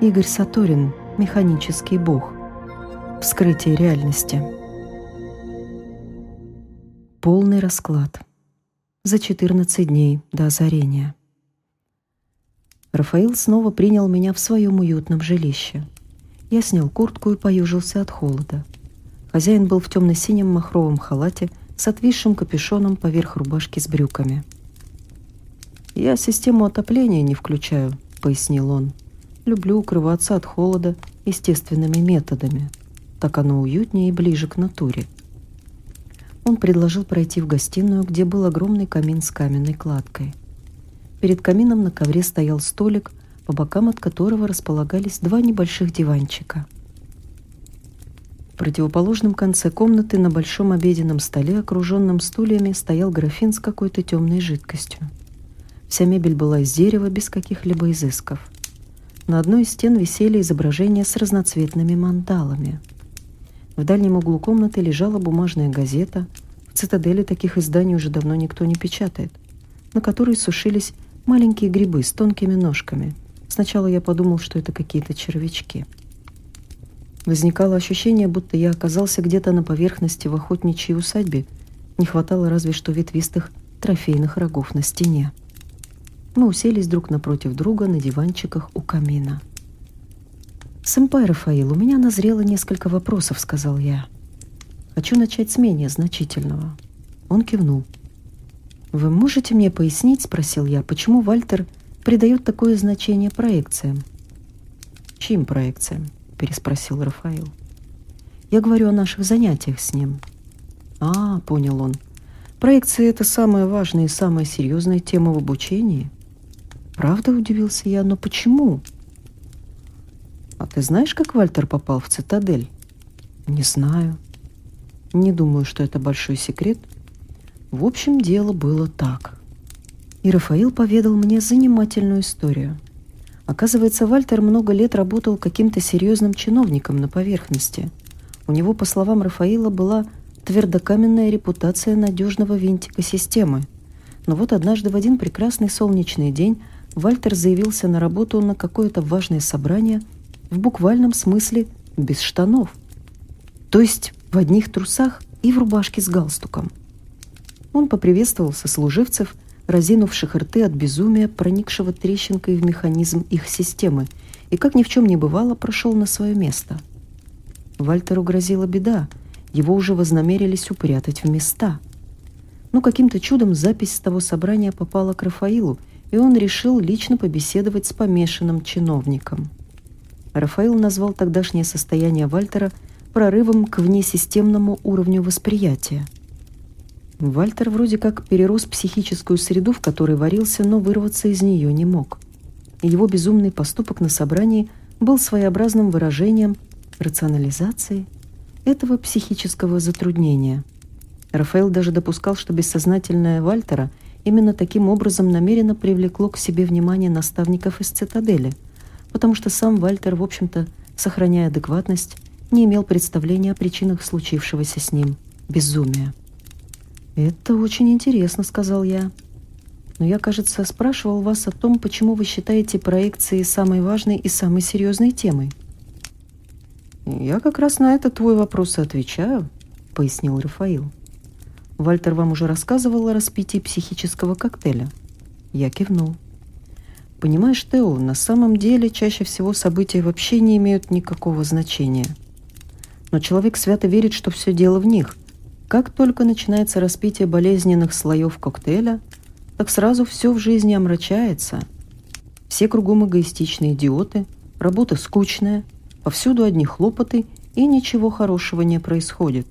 Игорь Саторин, механический бог. Вскрытие реальности. Полный расклад. За 14 дней до озарения. Рафаил снова принял меня в своем уютном жилище. Я снял куртку и поюжился от холода. Хозяин был в темно-синем махровом халате с отвисшим капюшоном поверх рубашки с брюками. «Я систему отопления не включаю», — пояснил он. «Люблю укрываться от холода естественными методами. Так оно уютнее и ближе к натуре». Он предложил пройти в гостиную, где был огромный камин с каменной кладкой. Перед камином на ковре стоял столик, по бокам от которого располагались два небольших диванчика. В противоположном конце комнаты на большом обеденном столе, окруженном стульями, стоял графин с какой-то темной жидкостью. Вся мебель была из дерева, без каких-либо изысков. На одной из стен висели изображения с разноцветными мандалами – в дальнем углу комнаты лежала бумажная газета. В цитадели таких изданий уже давно никто не печатает, на которой сушились маленькие грибы с тонкими ножками. Сначала я подумал, что это какие-то червячки. Возникало ощущение, будто я оказался где-то на поверхности в охотничьей усадьбе. Не хватало разве что ветвистых трофейных рогов на стене. Мы уселись друг напротив друга на диванчиках у камина. «Сэмпай Рафаил, у меня назрело несколько вопросов», — сказал я. «Хочу начать с менее значительного». Он кивнул. «Вы можете мне пояснить, — спросил я, — почему Вальтер придает такое значение проекциям?» «Чьим проекциям?» — переспросил Рафаил. «Я говорю о наших занятиях с ним». «А, — понял он, — проекции — это самая важная и самая серьезная тема в обучении». «Правда?» — удивился я. «Но почему?» «А ты знаешь, как Вальтер попал в цитадель?» «Не знаю. Не думаю, что это большой секрет. В общем, дело было так». И Рафаил поведал мне занимательную историю. Оказывается, Вальтер много лет работал каким-то серьезным чиновником на поверхности. У него, по словам Рафаила, была твердокаменная репутация надежного винтика системы. Но вот однажды в один прекрасный солнечный день Вальтер заявился на работу на какое-то важное собрание – в буквальном смысле без штанов. То есть в одних трусах и в рубашке с галстуком. Он поприветствовал сослуживцев, разинувших рты от безумия, проникшего трещинкой в механизм их системы, и, как ни в чем не бывало, прошел на свое место. Вальтеру грозила беда, его уже вознамерились упрятать в места. Но каким-то чудом запись с того собрания попала к Рафаилу, и он решил лично побеседовать с помешанным чиновником. Рафаил назвал тогдашнее состояние Вальтера прорывом к внесистемному уровню восприятия. Вальтер вроде как перерос психическую среду, в которой варился, но вырваться из нее не мог. Его безумный поступок на собрании был своеобразным выражением рационализации этого психического затруднения. Рафаэл даже допускал, что бессознательное Вальтера именно таким образом намеренно привлекло к себе внимание наставников из цитадели – потому что сам Вальтер, в общем-то, сохраняя адекватность, не имел представления о причинах случившегося с ним безумия. «Это очень интересно», — сказал я. «Но я, кажется, спрашивал вас о том, почему вы считаете проекции самой важной и самой серьезной темой». «Я как раз на этот твой вопрос и отвечаю», — пояснил Рафаил. «Вальтер вам уже рассказывал о распитии психического коктейля?» Я кивнул. Понимаешь, Тео, на самом деле чаще всего события вообще не имеют никакого значения. Но человек свято верит, что все дело в них. Как только начинается распитие болезненных слоев коктейля, так сразу все в жизни омрачается. Все кругом эгоистичные идиоты, работа скучная, повсюду одни хлопоты, и ничего хорошего не происходит.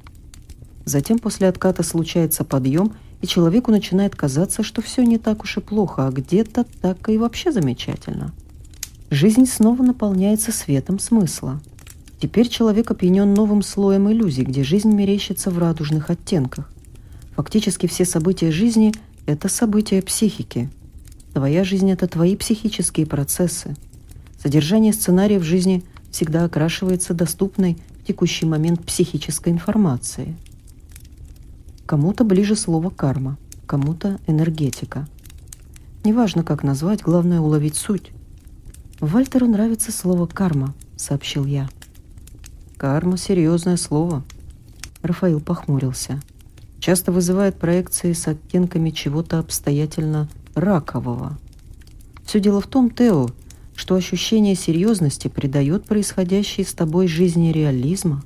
Затем после отката случается подъем – и человеку начинает казаться, что все не так уж и плохо, а где-то так и вообще замечательно. Жизнь снова наполняется светом смысла. Теперь человек опьянен новым слоем иллюзий, где жизнь мерещится в радужных оттенках. Фактически все события жизни – это события психики. Твоя жизнь – это твои психические процессы. Содержание сценария в жизни всегда окрашивается доступной в текущий момент психической информацией – Кому-то ближе слово «карма», кому-то «энергетика». Неважно, как назвать, главное уловить суть. Вальтеру нравится слово «карма», сообщил я. Карма — серьезное слово. Рафаил похмурился. Часто вызывает проекции с оттенками чего-то обстоятельно ракового. Все дело в том, Тео, что ощущение серьезности придает происходящей с тобой жизни реализма.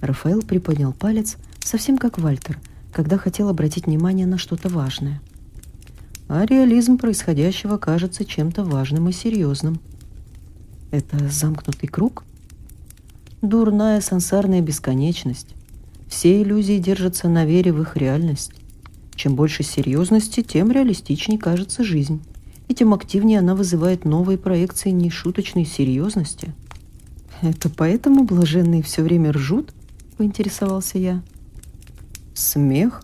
Рафаэл приподнял палец, совсем как Вальтер, когда хотел обратить внимание на что-то важное. А реализм происходящего кажется чем-то важным и серьезным. Это замкнутый круг? Дурная сансарная бесконечность. Все иллюзии держатся на вере в их реальность. Чем больше серьезности, тем реалистичнее кажется жизнь, и тем активнее она вызывает новые проекции нешуточной серьезности. «Это поэтому блаженные все время ржут?» — поинтересовался я. «Смех?»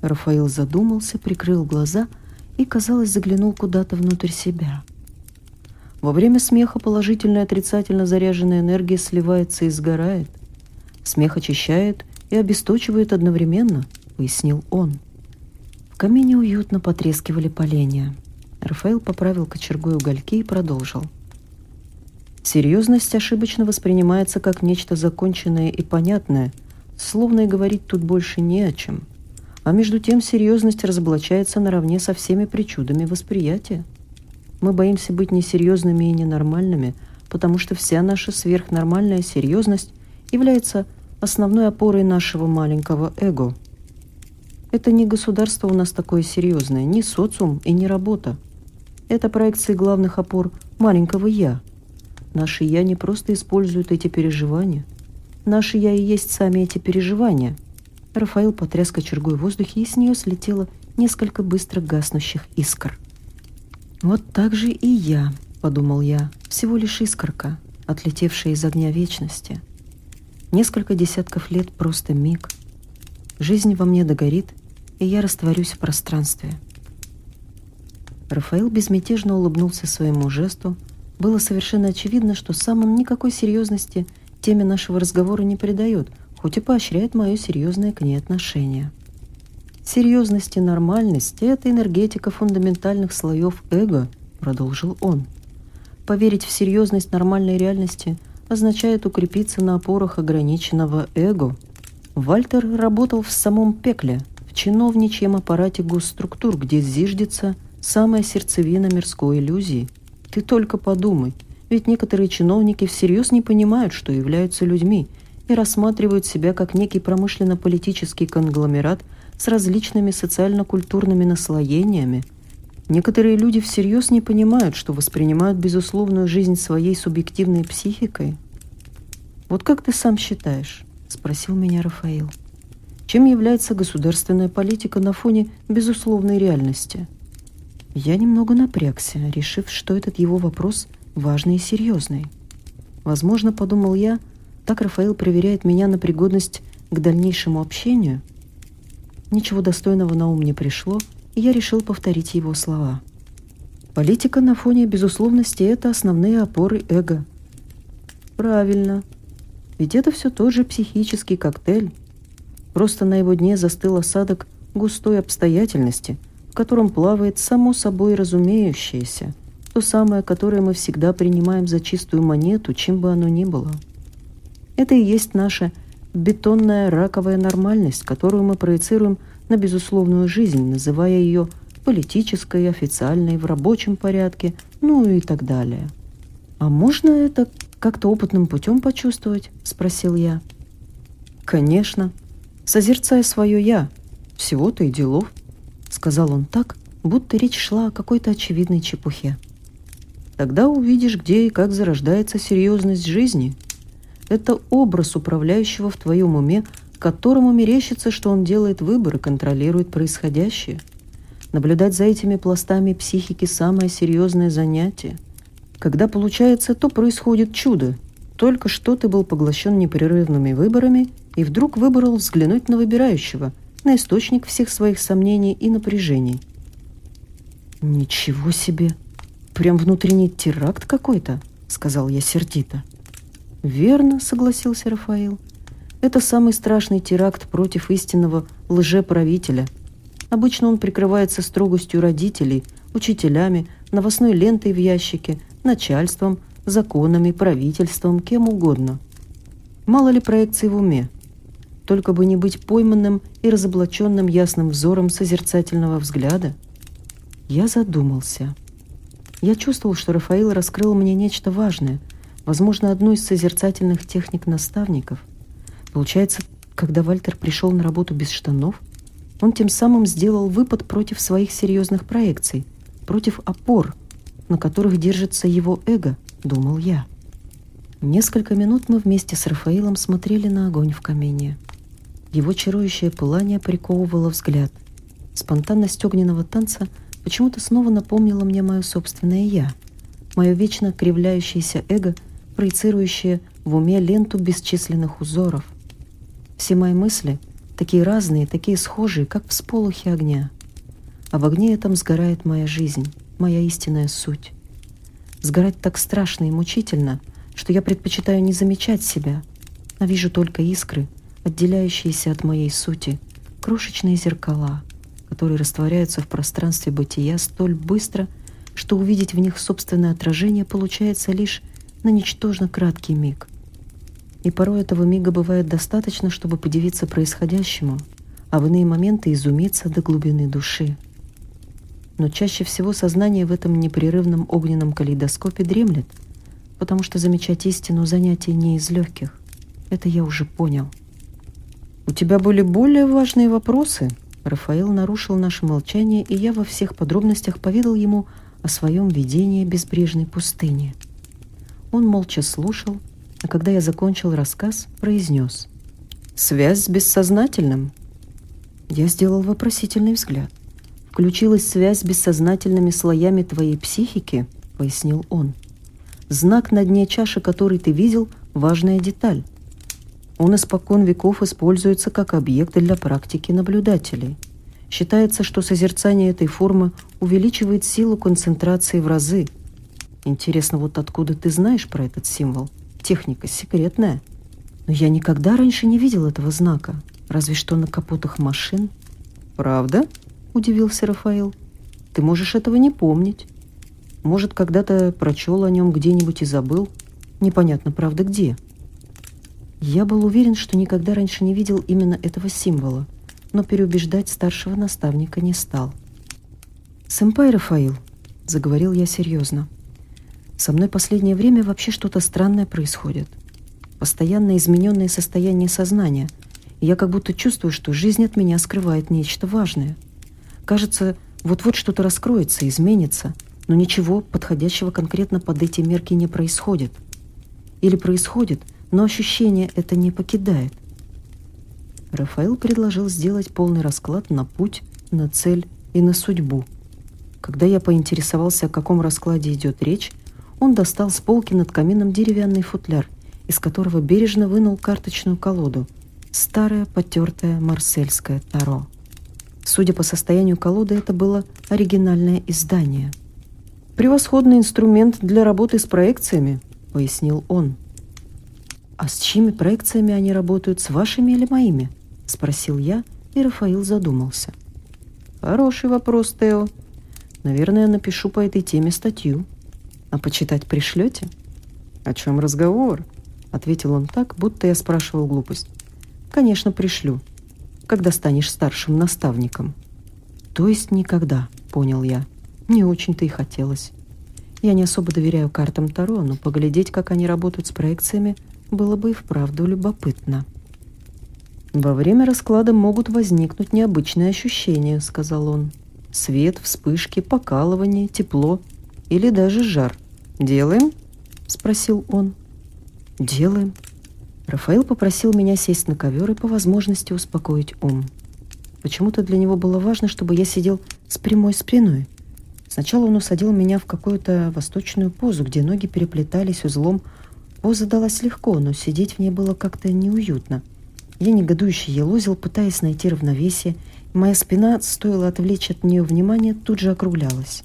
Рафаил задумался, прикрыл глаза и, казалось, заглянул куда-то внутрь себя. Во время смеха положительно и отрицательно заряженная энергия сливается и сгорает. Смех очищает и обесточивает одновременно, пояснил он. В камине уютно потрескивали поленья. Рафаэл поправил кочергу и угольки и продолжил. Серьезность ошибочно воспринимается как нечто законченное и понятное, словно и говорить тут больше не о чем. А между тем серьезность разоблачается наравне со всеми причудами восприятия. Мы боимся быть несерьезными и ненормальными, потому что вся наша сверхнормальная серьезность является основной опорой нашего маленького эго. Это не государство у нас такое серьезное, не социум и не работа. Это проекции главных опор маленького «я». Наше «я» не просто использует эти переживания. Наше «я» и есть сами эти переживания. Рафаил потряс кочергой в воздухе, и с нее слетело несколько быстро гаснущих искр. «Вот так же и я», — подумал я, — «всего лишь искорка, отлетевшая из огня вечности». Несколько десятков лет — просто миг. Жизнь во мне догорит, и я растворюсь в пространстве. Рафаэл безмятежно улыбнулся своему жесту. Было совершенно очевидно, что сам он никакой серьезности теме нашего разговора не придает, хоть и поощряет мое серьезное к ней отношение. Серьезность и нормальность — это энергетика фундаментальных слоев эго, продолжил он. Поверить в серьезность нормальной реальности — означает укрепиться на опорах ограниченного эго. Вальтер работал в самом пекле, в чиновничьем аппарате госструктур, где зиждется самая сердцевина мирской иллюзии. Ты только подумай, ведь некоторые чиновники всерьез не понимают, что являются людьми, и рассматривают себя как некий промышленно-политический конгломерат с различными социально-культурными наслоениями – Некоторые люди всерьез не понимают, что воспринимают безусловную жизнь своей субъективной психикой. «Вот как ты сам считаешь?» – спросил меня Рафаил. «Чем является государственная политика на фоне безусловной реальности?» Я немного напрягся, решив, что этот его вопрос важный и серьезный. Возможно, подумал я, так Рафаил проверяет меня на пригодность к дальнейшему общению. Ничего достойного на ум не пришло – я решил повторить его слова. Политика на фоне безусловности – это основные опоры эго. Правильно. Ведь это все тот же психический коктейль. Просто на его дне застыл осадок густой обстоятельности, в котором плавает само собой разумеющееся, то самое, которое мы всегда принимаем за чистую монету, чем бы оно ни было. Это и есть наша бетонная раковая нормальность, которую мы проецируем – на безусловную жизнь, называя ее политической, официальной, в рабочем порядке, ну и так далее. «А можно это как-то опытным путем почувствовать?» – спросил я. «Конечно. Созерцая свое «я», всего-то и делов», – сказал он так, будто речь шла о какой-то очевидной чепухе. «Тогда увидишь, где и как зарождается серьезность жизни. Это образ управляющего в твоем уме – которому мерещится, что он делает выбор и контролирует происходящее. Наблюдать за этими пластами психики – самое серьезное занятие. Когда получается, то происходит чудо. Только что ты был поглощен непрерывными выборами и вдруг выбрал взглянуть на выбирающего, на источник всех своих сомнений и напряжений. «Ничего себе! Прям внутренний теракт какой-то!» — сказал я сердито. «Верно», — согласился Рафаил. Это самый страшный теракт против истинного лжеправителя. Обычно он прикрывается строгостью родителей, учителями, новостной лентой в ящике, начальством, законами, правительством, кем угодно. Мало ли проекций в уме. Только бы не быть пойманным и разоблаченным ясным взором созерцательного взгляда. Я задумался. Я чувствовал, что Рафаил раскрыл мне нечто важное, возможно, одну из созерцательных техник наставников. Получается, когда Вальтер пришел на работу без штанов, он тем самым сделал выпад против своих серьезных проекций, против опор, на которых держится его эго, думал я. Несколько минут мы вместе с Рафаилом смотрели на огонь в камине. Его чарующее пылание приковывало взгляд. Спонтанность огненного танца почему-то снова напомнила мне мое собственное «я», мое вечно кривляющееся эго, проецирующее в уме ленту бесчисленных узоров. Все мои мысли такие разные, такие схожие, как всполохи огня. А в огне этом сгорает моя жизнь, моя истинная суть. Сгорать так страшно и мучительно, что я предпочитаю не замечать себя, а вижу только искры, отделяющиеся от моей сути, крошечные зеркала, которые растворяются в пространстве бытия столь быстро, что увидеть в них собственное отражение получается лишь на ничтожно краткий миг. И порой этого мига бывает достаточно, чтобы подивиться происходящему, а в иные моменты изумиться до глубины души. Но чаще всего сознание в этом непрерывном огненном калейдоскопе дремлет, потому что замечать истину занятие не из легких. Это я уже понял. «У тебя были более важные вопросы?» Рафаэл нарушил наше молчание, и я во всех подробностях поведал ему о своем видении безбрежной пустыни. Он молча слушал, а когда я закончил рассказ, произнес «Связь с бессознательным?» Я сделал вопросительный взгляд. «Включилась связь с бессознательными слоями твоей психики?» — пояснил он. «Знак на дне чаши, который ты видел, — важная деталь. Он испокон веков используется как объект для практики наблюдателей. Считается, что созерцание этой формы увеличивает силу концентрации в разы. Интересно, вот откуда ты знаешь про этот символ?» Техника секретная. Но я никогда раньше не видел этого знака, разве что на капотах машин. «Правда?» – удивился Рафаил. «Ты можешь этого не помнить. Может, когда-то прочел о нем где-нибудь и забыл. Непонятно, правда, где». Я был уверен, что никогда раньше не видел именно этого символа, но переубеждать старшего наставника не стал. «Сэмпай Рафаил», — заговорил я серьезно, — со мной последнее время вообще что-то странное происходит. Постоянно измененное состояние сознания. И я как будто чувствую, что жизнь от меня скрывает нечто важное. Кажется, вот-вот что-то раскроется, изменится, но ничего подходящего конкретно под эти мерки не происходит. Или происходит, но ощущение это не покидает. Рафаэл предложил сделать полный расклад на путь, на цель и на судьбу. Когда я поинтересовался, о каком раскладе идет речь, он достал с полки над камином деревянный футляр, из которого бережно вынул карточную колоду. Старое, потертое марсельское таро. Судя по состоянию колоды, это было оригинальное издание. «Превосходный инструмент для работы с проекциями», — пояснил он. «А с чьими проекциями они работают, с вашими или моими?» — спросил я, и Рафаил задумался. «Хороший вопрос, Тео. Наверное, напишу по этой теме статью». «А почитать пришлете?» «О чем разговор?» — ответил он так, будто я спрашивал глупость. «Конечно, пришлю. Когда станешь старшим наставником?» «То есть никогда», — понял я. «Не очень-то и хотелось. Я не особо доверяю картам Таро, но поглядеть, как они работают с проекциями, было бы и вправду любопытно». «Во время расклада могут возникнуть необычные ощущения», — сказал он. «Свет, вспышки, покалывание, тепло или даже жар. «Делаем?» — спросил он. «Делаем». Рафаэл попросил меня сесть на ковер и по возможности успокоить ум. Почему-то для него было важно, чтобы я сидел с прямой спиной. Сначала он усадил меня в какую-то восточную позу, где ноги переплетались узлом. Поза далась легко, но сидеть в ней было как-то неуютно. Я негодующе елозил, пытаясь найти равновесие, и моя спина, стоило отвлечь от нее внимание, тут же округлялась.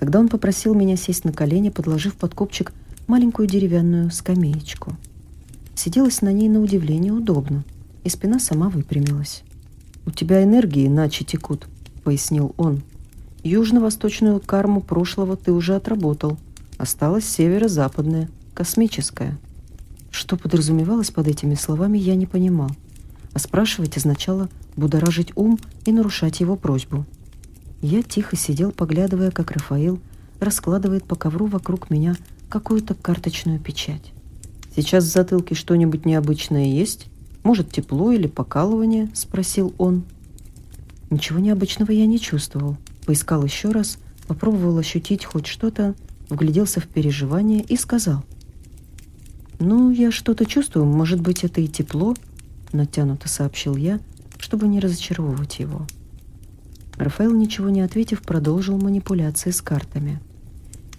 Тогда он попросил меня сесть на колени, подложив под копчик маленькую деревянную скамеечку. Сиделась на ней на удивление удобно, и спина сама выпрямилась. «У тебя энергии иначе текут», — пояснил он. «Южно-восточную карму прошлого ты уже отработал, Осталась северо-западная, космическая. Что подразумевалось под этими словами, я не понимал. А спрашивать означало будоражить ум и нарушать его просьбу. Я тихо сидел, поглядывая, как Рафаил раскладывает по ковру вокруг меня какую-то карточную печать. «Сейчас в затылке что-нибудь необычное есть? Может, тепло или покалывание?» — спросил он. Ничего необычного я не чувствовал. Поискал еще раз, попробовал ощутить хоть что-то, вгляделся в переживание и сказал. «Ну, я что-то чувствую, может быть, это и тепло», — натянуто сообщил я, чтобы не разочаровывать его. Рафаэл, ничего не ответив, продолжил манипуляции с картами.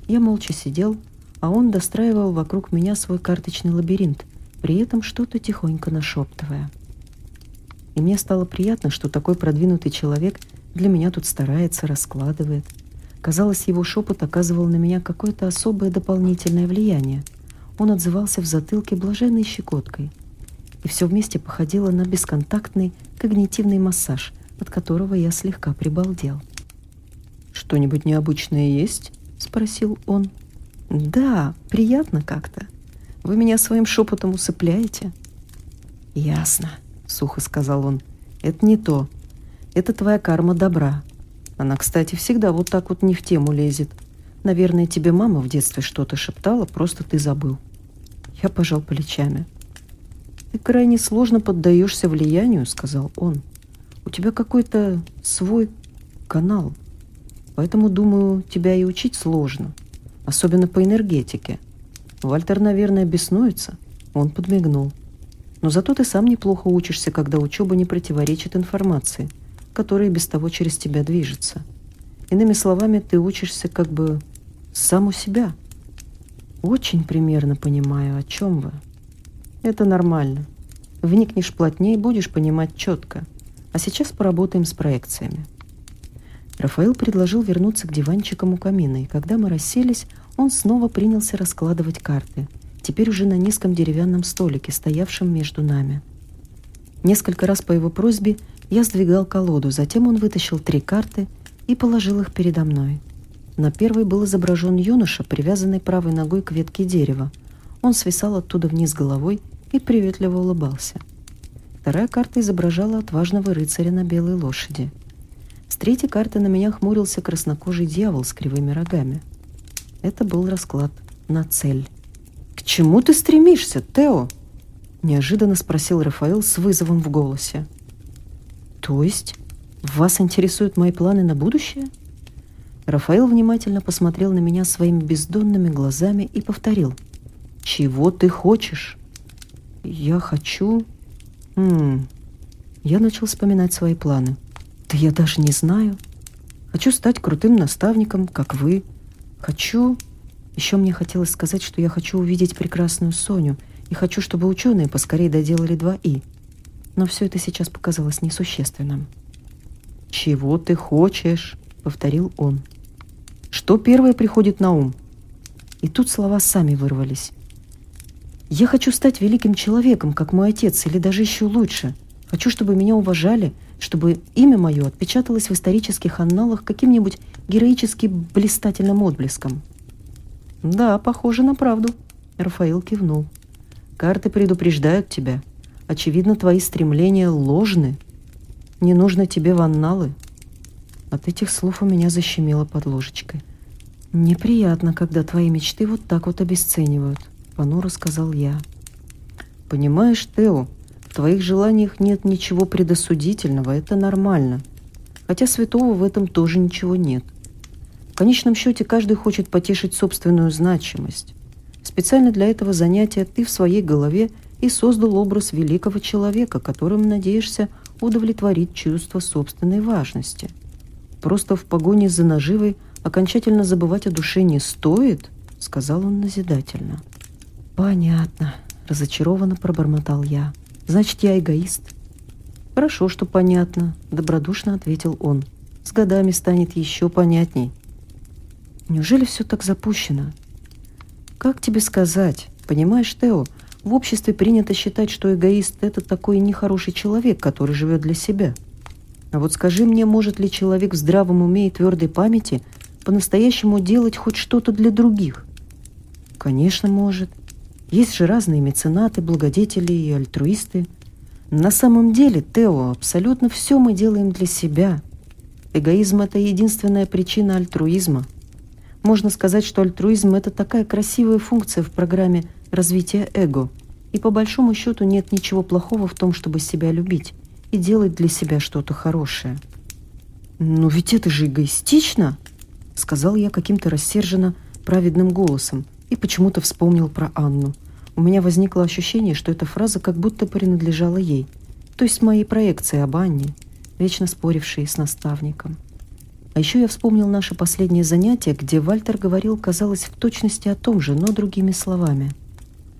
Я молча сидел, а он достраивал вокруг меня свой карточный лабиринт, при этом что-то тихонько нашептывая. И мне стало приятно, что такой продвинутый человек для меня тут старается, раскладывает. Казалось, его шепот оказывал на меня какое-то особое дополнительное влияние. Он отзывался в затылке блаженной щекоткой. И все вместе походило на бесконтактный когнитивный массаж, от которого я слегка прибалдел. «Что-нибудь необычное есть?» — спросил он. «Да, приятно как-то. Вы меня своим шепотом усыпляете». «Ясно», — сухо сказал он. «Это не то. Это твоя карма добра. Она, кстати, всегда вот так вот не в тему лезет. Наверное, тебе мама в детстве что-то шептала, просто ты забыл». Я пожал плечами. «Ты крайне сложно поддаешься влиянию», — сказал он. «У тебя какой-то свой канал, поэтому, думаю, тебя и учить сложно, особенно по энергетике». Вальтер, наверное, беснуется. Он подмигнул. Но зато ты сам неплохо учишься, когда учеба не противоречит информации, которая без того через тебя движется. Иными словами, ты учишься как бы сам у себя. Очень примерно понимаю, о чем вы. Это нормально. Вникнешь плотнее, будешь понимать четко. А сейчас поработаем с проекциями. Рафаэл предложил вернуться к диванчикам у камина, и когда мы расселись, он снова принялся раскладывать карты, теперь уже на низком деревянном столике, стоявшем между нами. Несколько раз по его просьбе я сдвигал колоду, затем он вытащил три карты и положил их передо мной. На первой был изображен юноша, привязанный правой ногой к ветке дерева. Он свисал оттуда вниз головой и приветливо улыбался. Вторая карта изображала отважного рыцаря на белой лошади. С третьей карты на меня хмурился краснокожий дьявол с кривыми рогами. Это был расклад на цель. «К чему ты стремишься, Тео?» Неожиданно спросил Рафаэл с вызовом в голосе. «То есть вас интересуют мои планы на будущее?» Рафаэл внимательно посмотрел на меня своими бездонными глазами и повторил. «Чего ты хочешь?» «Я хочу...» «Хм...» Я начал вспоминать свои планы. «Да я даже не знаю. Хочу стать крутым наставником, как вы. Хочу... Еще мне хотелось сказать, что я хочу увидеть прекрасную Соню и хочу, чтобы ученые поскорее доделали два «и». Но все это сейчас показалось несущественным. «Чего ты хочешь?» — повторил он. «Что первое приходит на ум?» И тут слова сами вырвались. «Я хочу стать великим человеком, как мой отец, или даже еще лучше. Хочу, чтобы меня уважали, чтобы имя мое отпечаталось в исторических анналах каким-нибудь героически блистательным отблеском. «Да, похоже на правду», — Рафаил кивнул. «Карты предупреждают тебя. Очевидно, твои стремления ложны. Не нужно тебе в анналы». От этих слов у меня защемило под ложечкой. «Неприятно, когда твои мечты вот так вот обесценивают», — понуро сказал я. «Понимаешь, Тео, в твоих желаниях нет ничего предосудительного, это нормально. Хотя святого в этом тоже ничего нет. В конечном счете каждый хочет потешить собственную значимость. Специально для этого занятия ты в своей голове и создал образ великого человека, которым надеешься удовлетворить чувство собственной важности. Просто в погоне за наживой окончательно забывать о душе не стоит, сказал он назидательно. Понятно, разочарованно пробормотал я. Значит, я эгоист. Хорошо, что понятно, добродушно ответил он. С годами станет еще понятней. Неужели все так запущено? Как тебе сказать? Понимаешь, Тео, в обществе принято считать, что эгоист – это такой нехороший человек, который живет для себя. А вот скажи мне, может ли человек в здравом уме и твердой памяти по-настоящему делать хоть что-то для других? Конечно, может. Есть же разные меценаты, благодетели и альтруисты. На самом деле, Тео, абсолютно все мы делаем для себя. Эгоизм – это единственная причина альтруизма. Можно сказать, что альтруизм – это такая красивая функция в программе развития эго. И по большому счету нет ничего плохого в том, чтобы себя любить и делать для себя что-то хорошее. «Но ведь это же эгоистично!» — сказал я каким-то рассерженно праведным голосом и почему-то вспомнил про Анну. У меня возникло ощущение, что эта фраза как будто принадлежала ей, то есть моей проекции об Анне, вечно спорившей с наставником. А еще я вспомнил наше последнее занятие, где Вальтер говорил, казалось, в точности о том же, но другими словами.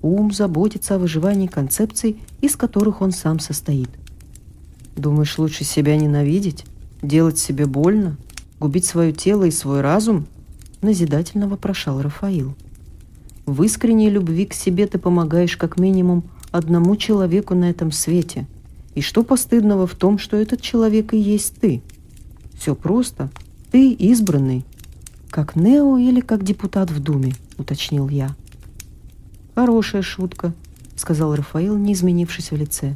Ум заботится о выживании концепций, из которых он сам состоит. Думаешь, лучше себя ненавидеть? Делать себе больно? Губить свое тело и свой разум? Назидательно вопрошал Рафаил. В искренней любви к себе ты помогаешь как минимум одному человеку на этом свете. И что постыдного в том, что этот человек и есть ты? Все просто. Ты избранный. Как Нео или как депутат в Думе, уточнил я. Хорошая шутка, сказал Рафаил, не изменившись в лице.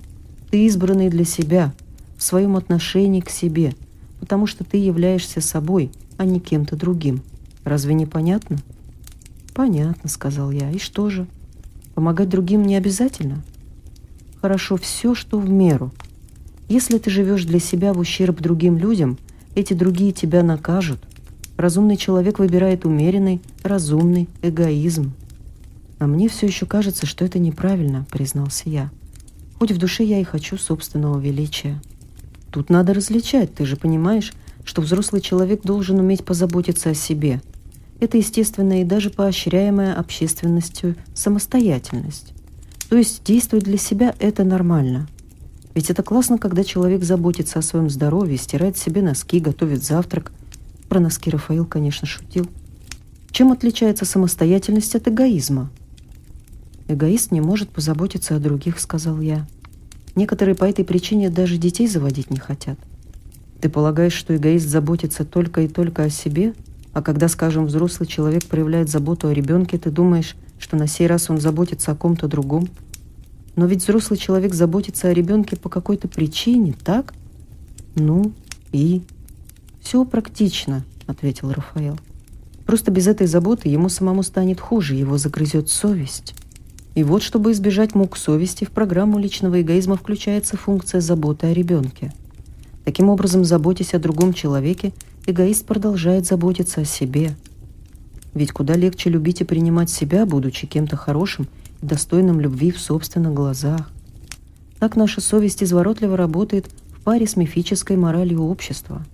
Ты избранный для себя, в своем отношении к себе, потому что ты являешься собой, а не кем-то другим. Разве не понятно? Понятно, сказал я. И что же? Помогать другим не обязательно? Хорошо все, что в меру. Если ты живешь для себя в ущерб другим людям, эти другие тебя накажут. Разумный человек выбирает умеренный, разумный эгоизм. А мне все еще кажется, что это неправильно, признался я. Хоть в душе я и хочу собственного величия. Тут надо различать, ты же понимаешь, что взрослый человек должен уметь позаботиться о себе. Это естественная и даже поощряемая общественностью самостоятельность. То есть действовать для себя – это нормально. Ведь это классно, когда человек заботится о своем здоровье, стирает себе носки, готовит завтрак. Про носки Рафаил, конечно, шутил. Чем отличается самостоятельность от эгоизма? «Эгоист не может позаботиться о других», — сказал я. Некоторые по этой причине даже детей заводить не хотят. Ты полагаешь, что эгоист заботится только и только о себе, а когда, скажем, взрослый человек проявляет заботу о ребенке, ты думаешь, что на сей раз он заботится о ком-то другом? Но ведь взрослый человек заботится о ребенке по какой-то причине, так? Ну, и? Все практично, ответил Рафаэл. Просто без этой заботы ему самому станет хуже, его загрызет совесть. И вот, чтобы избежать мук совести, в программу личного эгоизма включается функция заботы о ребенке. Таким образом, заботясь о другом человеке, эгоист продолжает заботиться о себе. Ведь куда легче любить и принимать себя, будучи кем-то хорошим и достойным любви в собственных глазах. Так наша совесть изворотливо работает в паре с мифической моралью общества.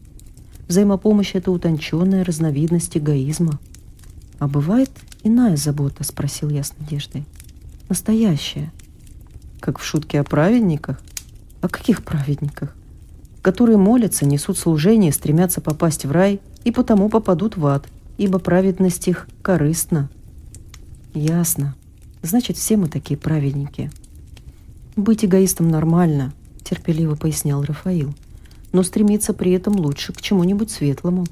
Взаимопомощь – это утонченная разновидность эгоизма. «А бывает иная забота?» – спросил я с надеждой настоящее. Как в шутке о праведниках? О каких праведниках? Которые молятся, несут служение, стремятся попасть в рай и потому попадут в ад, ибо праведность их корыстна. Ясно. Значит, все мы такие праведники. Быть эгоистом нормально, терпеливо пояснял Рафаил. Но стремиться при этом лучше к чему-нибудь светлому.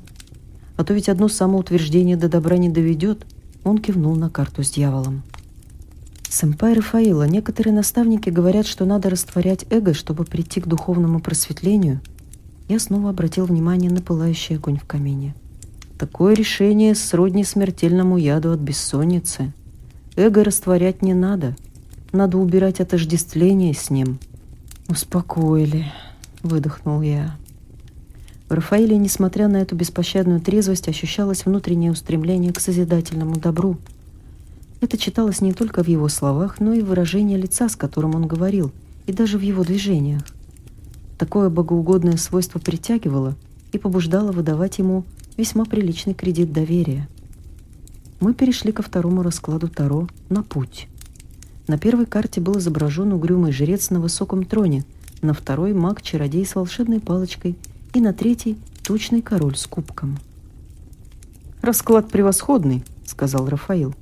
А то ведь одно самоутверждение до добра не доведет. Он кивнул на карту с дьяволом. Сэмпай Рафаила, некоторые наставники говорят, что надо растворять эго, чтобы прийти к духовному просветлению. Я снова обратил внимание на пылающий огонь в камине. Такое решение сродни смертельному яду от бессонницы. Эго растворять не надо. Надо убирать отождествление с ним. «Успокоили», — выдохнул я. В Рафаиле, несмотря на эту беспощадную трезвость, ощущалось внутреннее устремление к созидательному добру — это читалось не только в его словах, но и в выражении лица, с которым он говорил, и даже в его движениях. Такое богоугодное свойство притягивало и побуждало выдавать ему весьма приличный кредит доверия. Мы перешли ко второму раскладу Таро на путь. На первой карте был изображен угрюмый жрец на высоком троне, на второй маг-чародей с волшебной палочкой и на третий тучный король с кубком. «Расклад превосходный», — сказал Рафаил.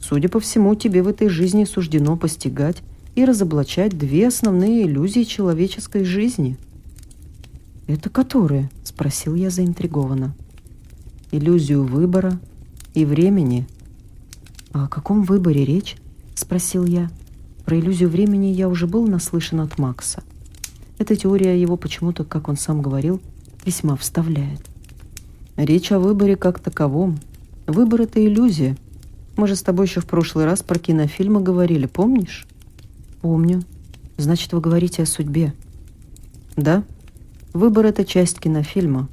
Судя по всему, тебе в этой жизни суждено постигать и разоблачать две основные иллюзии человеческой жизни. «Это которые?» – спросил я заинтригованно. «Иллюзию выбора и времени». «А о каком выборе речь?» — спросил я. Про иллюзию времени я уже был наслышан от Макса. Эта теория его почему-то, как он сам говорил, весьма вставляет. Речь о выборе как таковом. Выбор — это иллюзия. Мы же с тобой еще в прошлый раз про кинофильмы говорили, помнишь? Помню. Значит, вы говорите о судьбе. Да. Выбор — это часть кинофильма.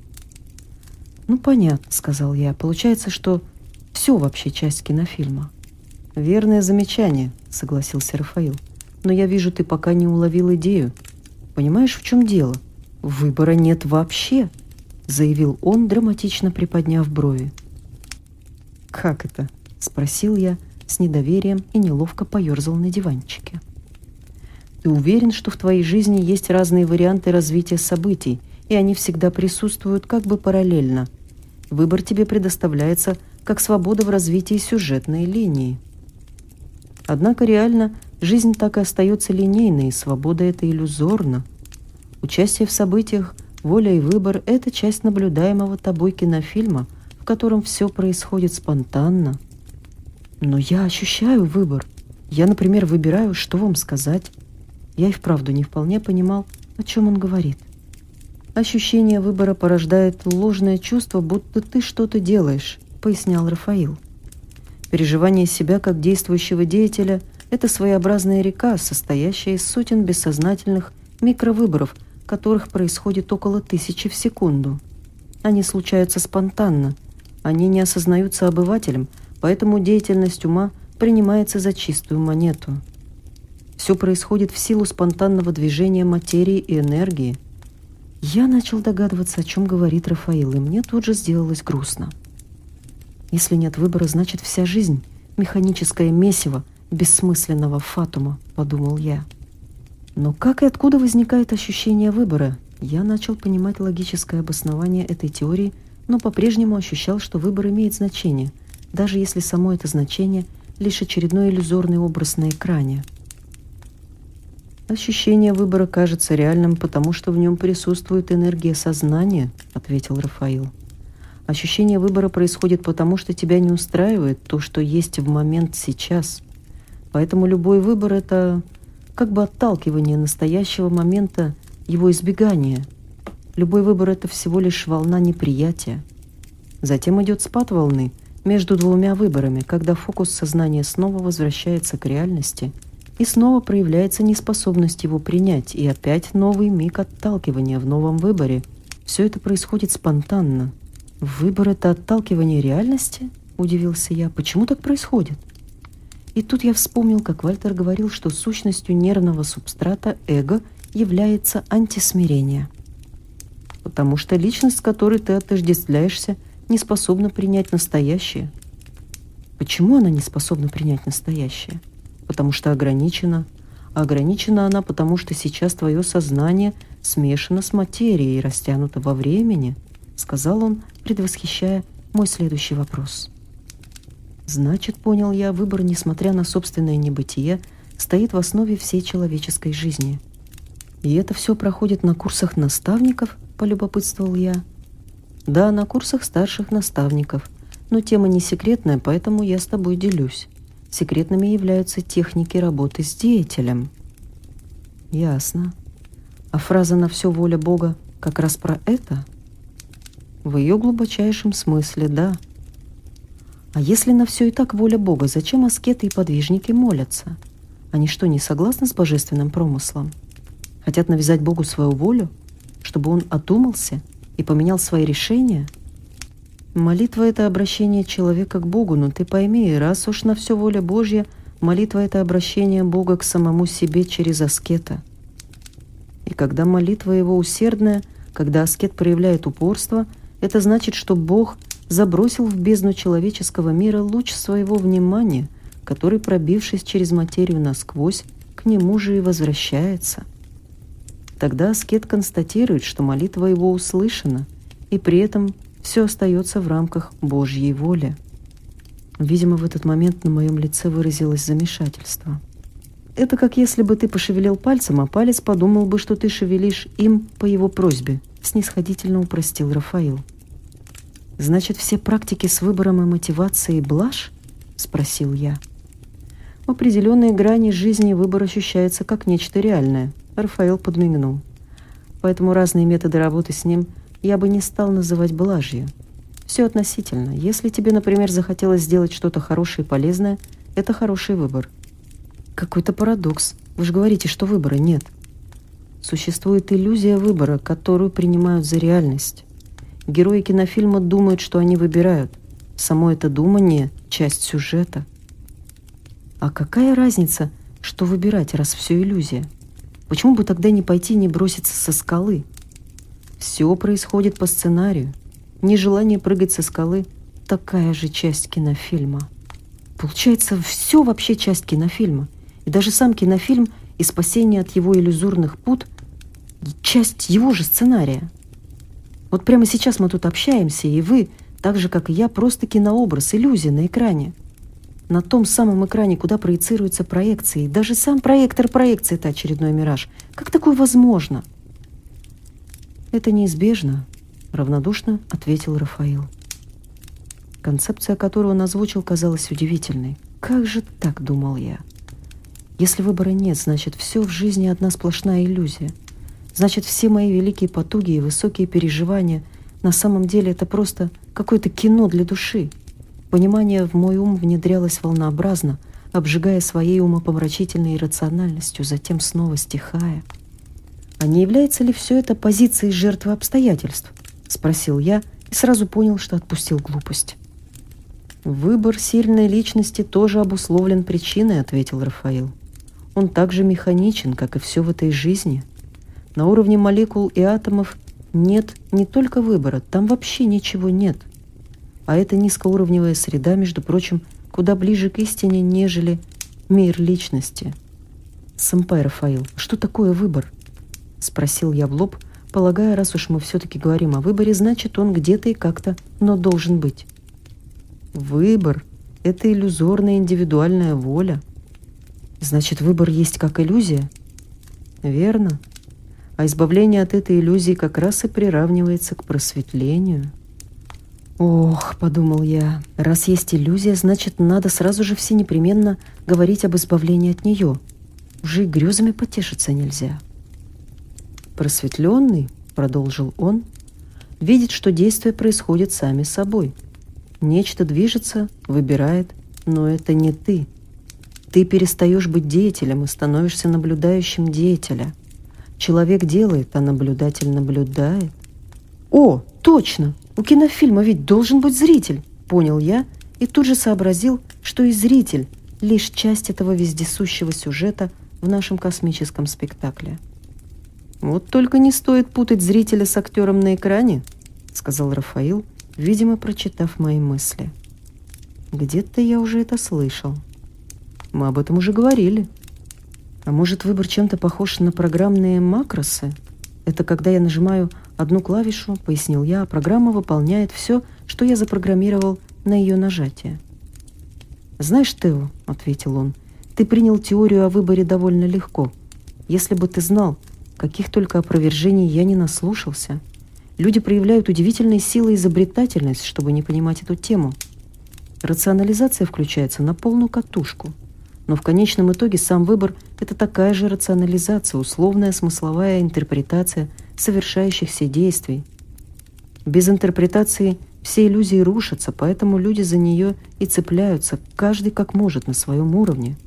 Ну, понятно, сказал я. Получается, что все вообще часть кинофильма. Верное замечание, согласился Рафаил. Но я вижу, ты пока не уловил идею. Понимаешь, в чем дело? Выбора нет вообще, заявил он, драматично приподняв брови. Как это? Спросил я с недоверием и неловко поерзал на диванчике. Ты уверен, что в твоей жизни есть разные варианты развития событий, и они всегда присутствуют как бы параллельно. Выбор тебе предоставляется как свобода в развитии сюжетной линии. Однако реально жизнь так и остается линейной, и свобода это иллюзорна. Участие в событиях, воля и выбор – это часть наблюдаемого тобой кинофильма, в котором все происходит спонтанно. Но я ощущаю выбор. Я, например, выбираю, что вам сказать, я и вправду не вполне понимал, о чем он говорит. Ощущение выбора порождает ложное чувство, будто ты что-то делаешь, пояснял Рафаил. Переживание себя как действующего деятеля – это своеобразная река, состоящая из сотен бессознательных микровыборов, которых происходит около тысячи в секунду. Они случаются спонтанно, они не осознаются обывателем, поэтому деятельность ума принимается за чистую монету – все происходит в силу спонтанного движения материи и энергии. Я начал догадываться, о чем говорит Рафаил, и мне тут же сделалось грустно. Если нет выбора, значит вся жизнь — механическое месиво бессмысленного фатума, подумал я. Но как и откуда возникает ощущение выбора? Я начал понимать логическое обоснование этой теории, но по-прежнему ощущал, что выбор имеет значение, даже если само это значение — лишь очередной иллюзорный образ на экране — «Ощущение выбора кажется реальным, потому что в нем присутствует энергия сознания», — ответил Рафаил. «Ощущение выбора происходит потому, что тебя не устраивает то, что есть в момент сейчас. Поэтому любой выбор — это как бы отталкивание настоящего момента, его избегание. Любой выбор — это всего лишь волна неприятия. Затем идет спад волны между двумя выборами, когда фокус сознания снова возвращается к реальности — и снова проявляется неспособность его принять, и опять новый миг отталкивания в новом выборе. Все это происходит спонтанно. «Выбор — это отталкивание реальности?» — удивился я. «Почему так происходит?» И тут я вспомнил, как Вальтер говорил, что сущностью нервного субстрата эго является антисмирение. Потому что личность, с которой ты отождествляешься, не способна принять настоящее. Почему она не способна принять настоящее? потому что ограничена. А ограничена она, потому что сейчас твое сознание смешано с материей и растянуто во времени, сказал он, предвосхищая мой следующий вопрос. Значит, понял я, выбор, несмотря на собственное небытие, стоит в основе всей человеческой жизни. И это все проходит на курсах наставников, полюбопытствовал я. Да, на курсах старших наставников, но тема не секретная, поэтому я с тобой делюсь. Секретными являются техники работы с деятелем. Ясно. А фраза «на все воля Бога» как раз про это? В ее глубочайшем смысле, да. А если на все и так воля Бога, зачем аскеты и подвижники молятся? Они что, не согласны с божественным промыслом? Хотят навязать Богу свою волю, чтобы он одумался и поменял свои решения – Молитва — это обращение человека к Богу, но ты пойми, раз уж на все воля Божья, молитва — это обращение Бога к самому себе через аскета. И когда молитва его усердная, когда аскет проявляет упорство, это значит, что Бог забросил в бездну человеческого мира луч своего внимания, который, пробившись через материю насквозь, к нему же и возвращается. Тогда аскет констатирует, что молитва его услышана, и при этом все остается в рамках Божьей воли. Видимо, в этот момент на моем лице выразилось замешательство. Это как если бы ты пошевелил пальцем, а палец подумал бы, что ты шевелишь им по его просьбе, снисходительно упростил Рафаил. Значит, все практики с выбором и мотивацией блажь? — спросил я. В определенной грани жизни выбор ощущается как нечто реальное. Рафаэл подмигнул. Поэтому разные методы работы с ним я бы не стал называть блажью. Все относительно. Если тебе, например, захотелось сделать что-то хорошее и полезное, это хороший выбор. Какой-то парадокс. Вы же говорите, что выбора нет. Существует иллюзия выбора, которую принимают за реальность. Герои кинофильма думают, что они выбирают. Само это думание – часть сюжета – а какая разница, что выбирать, раз все иллюзия? Почему бы тогда не пойти не броситься со скалы? Все происходит по сценарию. Нежелание прыгать со скалы – такая же часть кинофильма. Получается, все вообще часть кинофильма. И даже сам кинофильм и спасение от его иллюзорных пут – часть его же сценария. Вот прямо сейчас мы тут общаемся, и вы, так же, как и я, просто кинообраз, иллюзия на экране – на том самом экране, куда проецируются проекции. Даже сам проектор проекции – это очередной мираж. Как такое возможно? Это неизбежно, равнодушно ответил Рафаил. Концепция, которую он озвучил, казалась удивительной. Как же так, думал я. Если выбора нет, значит, все в жизни одна сплошная иллюзия. Значит, все мои великие потуги и высокие переживания на самом деле это просто какое-то кино для души – Понимание в мой ум внедрялось волнообразно, обжигая своей умопомрачительной иррациональностью, затем снова стихая. «А не является ли все это позицией жертвы обстоятельств?» — спросил я и сразу понял, что отпустил глупость. «Выбор сильной личности тоже обусловлен причиной», — ответил Рафаил. «Он также механичен, как и все в этой жизни. На уровне молекул и атомов нет не только выбора, там вообще ничего нет». А эта низкоуровневая среда, между прочим, куда ближе к истине, нежели мир личности. «Сэмпай, Рафаил, что такое выбор?» — спросил я в лоб, полагая, раз уж мы все-таки говорим о выборе, значит, он где-то и как-то, но должен быть. «Выбор — это иллюзорная индивидуальная воля. Значит, выбор есть как иллюзия?» «Верно. А избавление от этой иллюзии как раз и приравнивается к просветлению». «Ох», — подумал я, — «раз есть иллюзия, значит, надо сразу же все непременно говорить об избавлении от нее. Уже и грезами потешиться нельзя». «Просветленный», — продолжил он, — «видит, что действия происходят сами собой. Нечто движется, выбирает, но это не ты. Ты перестаешь быть деятелем и становишься наблюдающим деятеля. Человек делает, а наблюдатель наблюдает. О, точно!» У кинофильма ведь должен быть зритель, понял я и тут же сообразил, что и зритель – лишь часть этого вездесущего сюжета в нашем космическом спектакле. «Вот только не стоит путать зрителя с актером на экране», – сказал Рафаил, видимо, прочитав мои мысли. «Где-то я уже это слышал. Мы об этом уже говорили. А может, выбор чем-то похож на программные макросы? Это когда я нажимаю одну клавишу, пояснил я, а программа выполняет все, что я запрограммировал на ее нажатие. «Знаешь, Тео», — ответил он, — «ты принял теорию о выборе довольно легко. Если бы ты знал, каких только опровержений я не наслушался. Люди проявляют удивительные силы и изобретательность, чтобы не понимать эту тему. Рационализация включается на полную катушку. Но в конечном итоге сам выбор — это такая же рационализация, условная смысловая интерпретация — совершающихся действий. Без интерпретации все иллюзии рушатся, поэтому люди за нее и цепляются, каждый как может на своем уровне.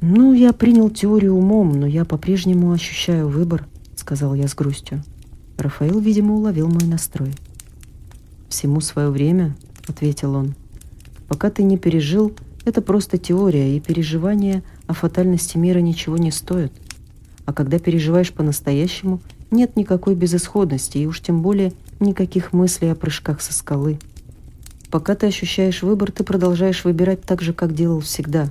«Ну, я принял теорию умом, но я по-прежнему ощущаю выбор», — сказал я с грустью. Рафаэл, видимо, уловил мой настрой. «Всему свое время», — ответил он. «Пока ты не пережил, это просто теория, и переживания о фатальности мира ничего не стоят. А когда переживаешь по-настоящему, нет никакой безысходности и уж тем более никаких мыслей о прыжках со скалы. Пока ты ощущаешь выбор, ты продолжаешь выбирать так же, как делал всегда.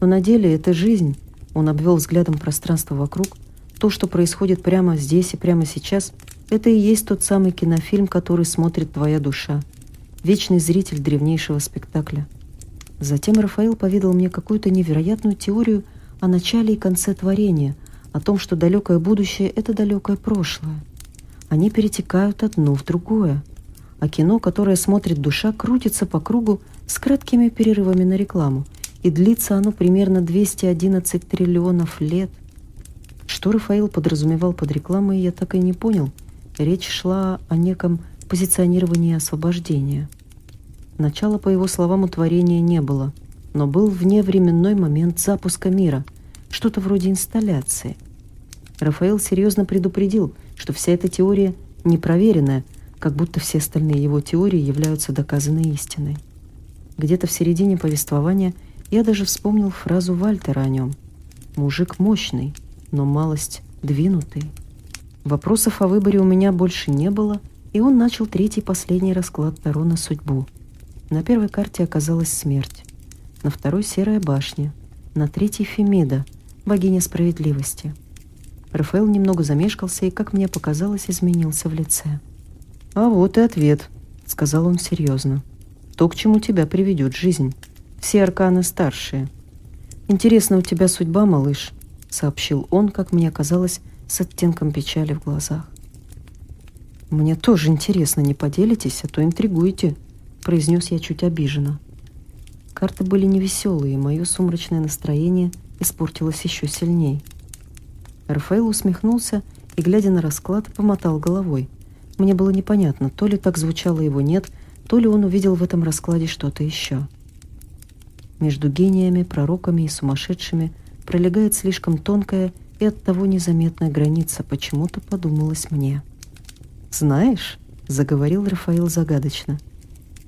Но на деле это жизнь. Он обвел взглядом пространство вокруг. То, что происходит прямо здесь и прямо сейчас, это и есть тот самый кинофильм, который смотрит твоя душа. Вечный зритель древнейшего спектакля. Затем Рафаил поведал мне какую-то невероятную теорию о начале и конце творения – о том, что далекое будущее — это далекое прошлое. Они перетекают одно в другое. А кино, которое смотрит душа, крутится по кругу с краткими перерывами на рекламу, и длится оно примерно 211 триллионов лет. Что Рафаил подразумевал под рекламой, я так и не понял. Речь шла о неком позиционировании освобождения. Начала, по его словам, утворения не было, но был вневременной момент запуска мира, что-то вроде инсталляции. Рафаил серьезно предупредил, что вся эта теория непроверенная, как будто все остальные его теории являются доказанной истиной. Где-то в середине повествования я даже вспомнил фразу Вальтера о нем. «Мужик мощный, но малость двинутый». Вопросов о выборе у меня больше не было, и он начал третий последний расклад Таро на судьбу. На первой карте оказалась смерть, на второй — серая башня, на третьей — Фемида, богиня справедливости. Рафаэл немного замешкался и, как мне показалось, изменился в лице. «А вот и ответ», — сказал он серьезно то, к чему тебя приведет жизнь. Все арканы старшие. Интересна у тебя судьба, малыш, сообщил он, как мне казалось, с оттенком печали в глазах. Мне тоже интересно, не поделитесь, а то интригуете, произнес я чуть обиженно. Карты были невеселые, и мое сумрачное настроение испортилось еще сильней. Рафаэл усмехнулся и, глядя на расклад, помотал головой. Мне было непонятно, то ли так звучало его «нет», то ли он увидел в этом раскладе что-то еще. Между гениями, пророками и сумасшедшими пролегает слишком тонкая и оттого незаметная граница, почему-то подумалось мне. «Знаешь», — заговорил Рафаил загадочно, —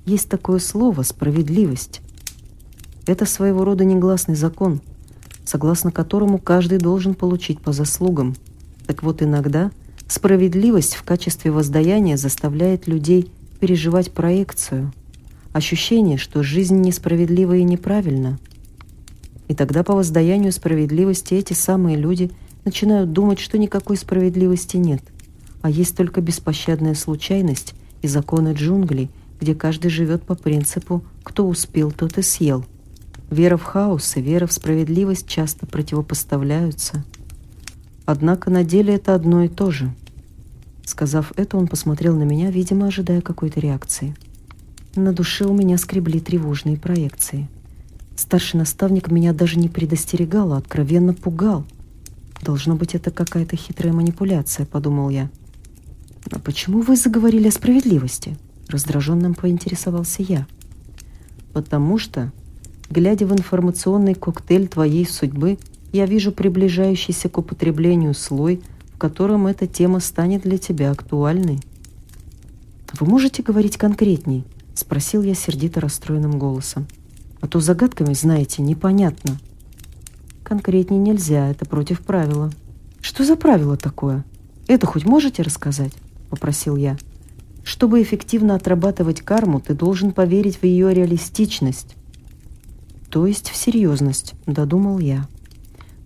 «есть такое слово «справедливость». Это своего рода негласный закон, согласно которому каждый должен получить по заслугам. Так вот иногда справедливость в качестве воздаяния заставляет людей переживать проекцию, ощущение, что жизнь несправедлива и неправильна. И тогда по воздаянию справедливости эти самые люди начинают думать, что никакой справедливости нет, а есть только беспощадная случайность и законы джунглей, где каждый живет по принципу «кто успел, тот и съел». Вера в хаос и вера в справедливость часто противопоставляются. Однако на деле это одно и то же – Сказав это, он посмотрел на меня, видимо, ожидая какой-то реакции. На душе у меня скребли тревожные проекции. Старший наставник меня даже не предостерегал, а откровенно пугал. Должно быть, это какая-то хитрая манипуляция, подумал я. А почему вы заговорили о справедливости? Раздраженным поинтересовался я. Потому что, глядя в информационный коктейль твоей судьбы, я вижу приближающийся к употреблению слой котором эта тема станет для тебя актуальной. «Вы можете говорить конкретней?» — спросил я сердито расстроенным голосом. «А то загадками, знаете, непонятно». «Конкретней нельзя, это против правила». «Что за правило такое? Это хоть можете рассказать?» — попросил я. «Чтобы эффективно отрабатывать карму, ты должен поверить в ее реалистичность». «То есть в серьезность», — додумал я.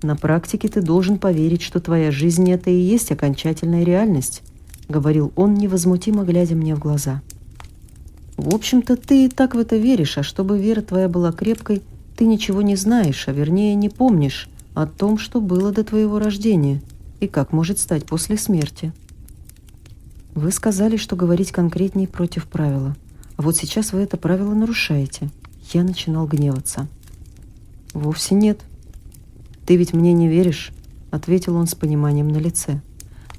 На практике ты должен поверить, что твоя жизнь — это и есть окончательная реальность», — говорил он, невозмутимо глядя мне в глаза. «В общем-то, ты и так в это веришь, а чтобы вера твоя была крепкой, ты ничего не знаешь, а вернее не помнишь о том, что было до твоего рождения и как может стать после смерти». Вы сказали, что говорить конкретнее против правила. А вот сейчас вы это правило нарушаете. Я начинал гневаться. Вовсе нет, «Ты ведь мне не веришь?» — ответил он с пониманием на лице.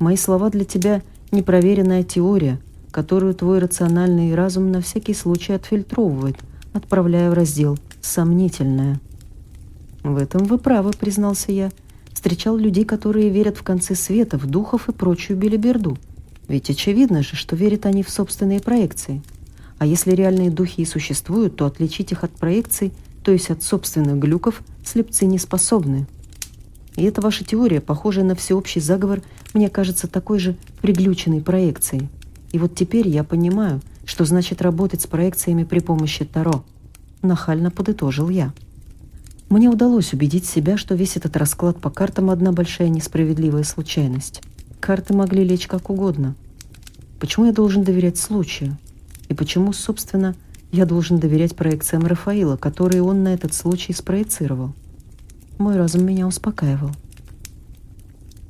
«Мои слова для тебя — непроверенная теория, которую твой рациональный разум на всякий случай отфильтровывает, отправляя в раздел «сомнительное». «В этом вы правы», — признался я. Встречал людей, которые верят в концы света, в духов и прочую белиберду. Ведь очевидно же, что верят они в собственные проекции. А если реальные духи и существуют, то отличить их от проекций, то есть от собственных глюков, слепцы не способны. И эта ваша теория, похожая на всеобщий заговор, мне кажется такой же приглюченной проекцией. И вот теперь я понимаю, что значит работать с проекциями при помощи Таро. Нахально подытожил я. Мне удалось убедить себя, что весь этот расклад по картам одна большая несправедливая случайность. Карты могли лечь как угодно. Почему я должен доверять случаю? И почему, собственно, я должен доверять проекциям Рафаила, которые он на этот случай спроецировал? Мой разум меня успокаивал.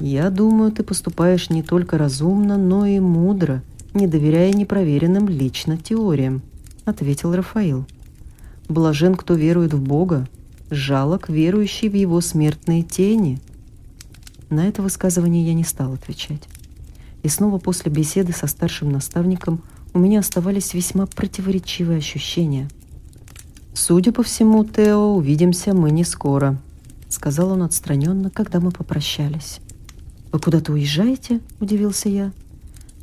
«Я думаю, ты поступаешь не только разумно, но и мудро, не доверяя непроверенным лично теориям», — ответил Рафаил. Блажен, кто верует в Бога, жалок, верующий в Его смертные тени. На это высказывание я не стал отвечать. И снова после беседы со старшим наставником у меня оставались весьма противоречивые ощущения. «Судя по всему, Тео, увидимся мы не скоро», — сказал он отстраненно, когда мы попрощались. «Вы куда-то уезжаете?» — удивился я.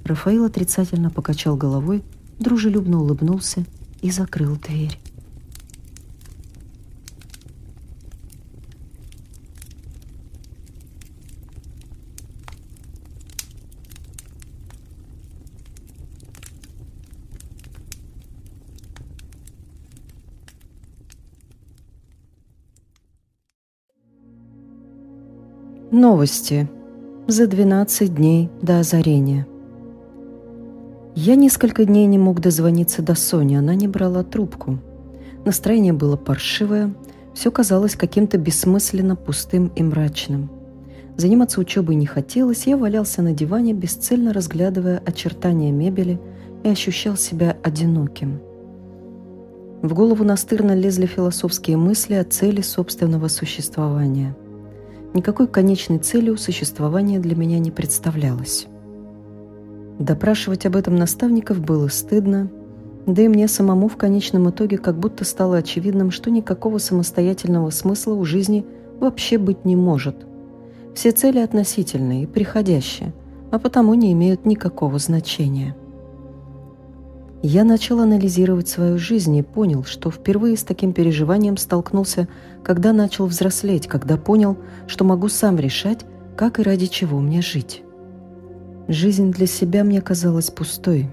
Рафаил отрицательно покачал головой, дружелюбно улыбнулся и закрыл дверь. Новости за 12 дней до озарения. Я несколько дней не мог дозвониться до Сони, она не брала трубку. Настроение было паршивое, все казалось каким-то бессмысленно пустым и мрачным. Заниматься учебой не хотелось, я валялся на диване, бесцельно разглядывая очертания мебели и ощущал себя одиноким. В голову настырно лезли философские мысли о цели собственного существования – Никакой конечной цели у существования для меня не представлялось. Допрашивать об этом наставников было стыдно, да и мне самому в конечном итоге как будто стало очевидным, что никакого самостоятельного смысла у жизни вообще быть не может. Все цели относительные и приходящие, а потому не имеют никакого значения. Я начал анализировать свою жизнь и понял, что впервые с таким переживанием столкнулся, когда начал взрослеть, когда понял, что могу сам решать, как и ради чего мне жить. Жизнь для себя мне казалась пустой.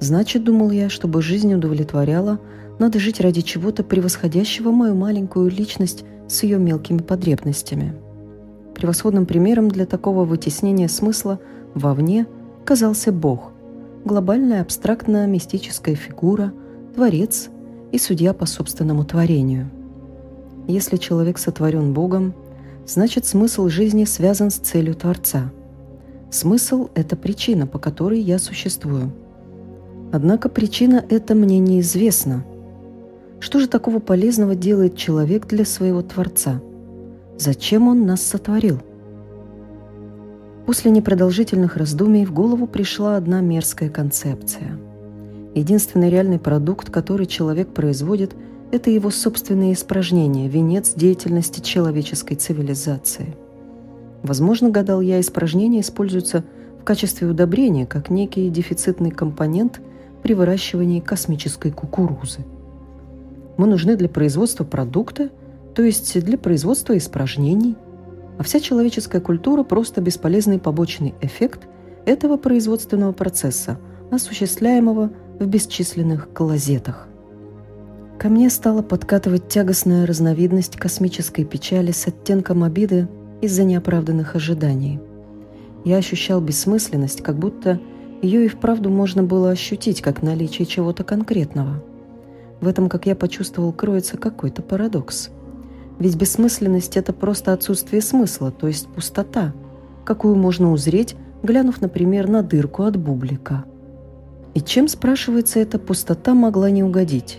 Значит, думал я, чтобы жизнь удовлетворяла, надо жить ради чего-то превосходящего мою маленькую личность с ее мелкими потребностями. Превосходным примером для такого вытеснения смысла вовне казался Бог – глобальная абстрактная мистическая фигура, творец и судья по собственному творению. Если человек сотворен Богом, значит смысл жизни связан с целью Творца. Смысл – это причина, по которой я существую. Однако причина эта мне неизвестна. Что же такого полезного делает человек для своего Творца? Зачем он нас сотворил? После непродолжительных раздумий в голову пришла одна мерзкая концепция. Единственный реальный продукт, который человек производит, это его собственные испражнения, венец деятельности человеческой цивилизации. Возможно, гадал я, испражнения используются в качестве удобрения, как некий дефицитный компонент при выращивании космической кукурузы. Мы нужны для производства продукта, то есть для производства испражнений – а вся человеческая культура – просто бесполезный побочный эффект этого производственного процесса, осуществляемого в бесчисленных клозетах. Ко мне стала подкатывать тягостная разновидность космической печали с оттенком обиды из-за неоправданных ожиданий. Я ощущал бессмысленность, как будто ее и вправду можно было ощутить как наличие чего-то конкретного. В этом, как я почувствовал, кроется какой-то парадокс – ведь бессмысленность – это просто отсутствие смысла, то есть пустота, какую можно узреть, глянув, например, на дырку от бублика. И чем, спрашивается, эта пустота могла не угодить?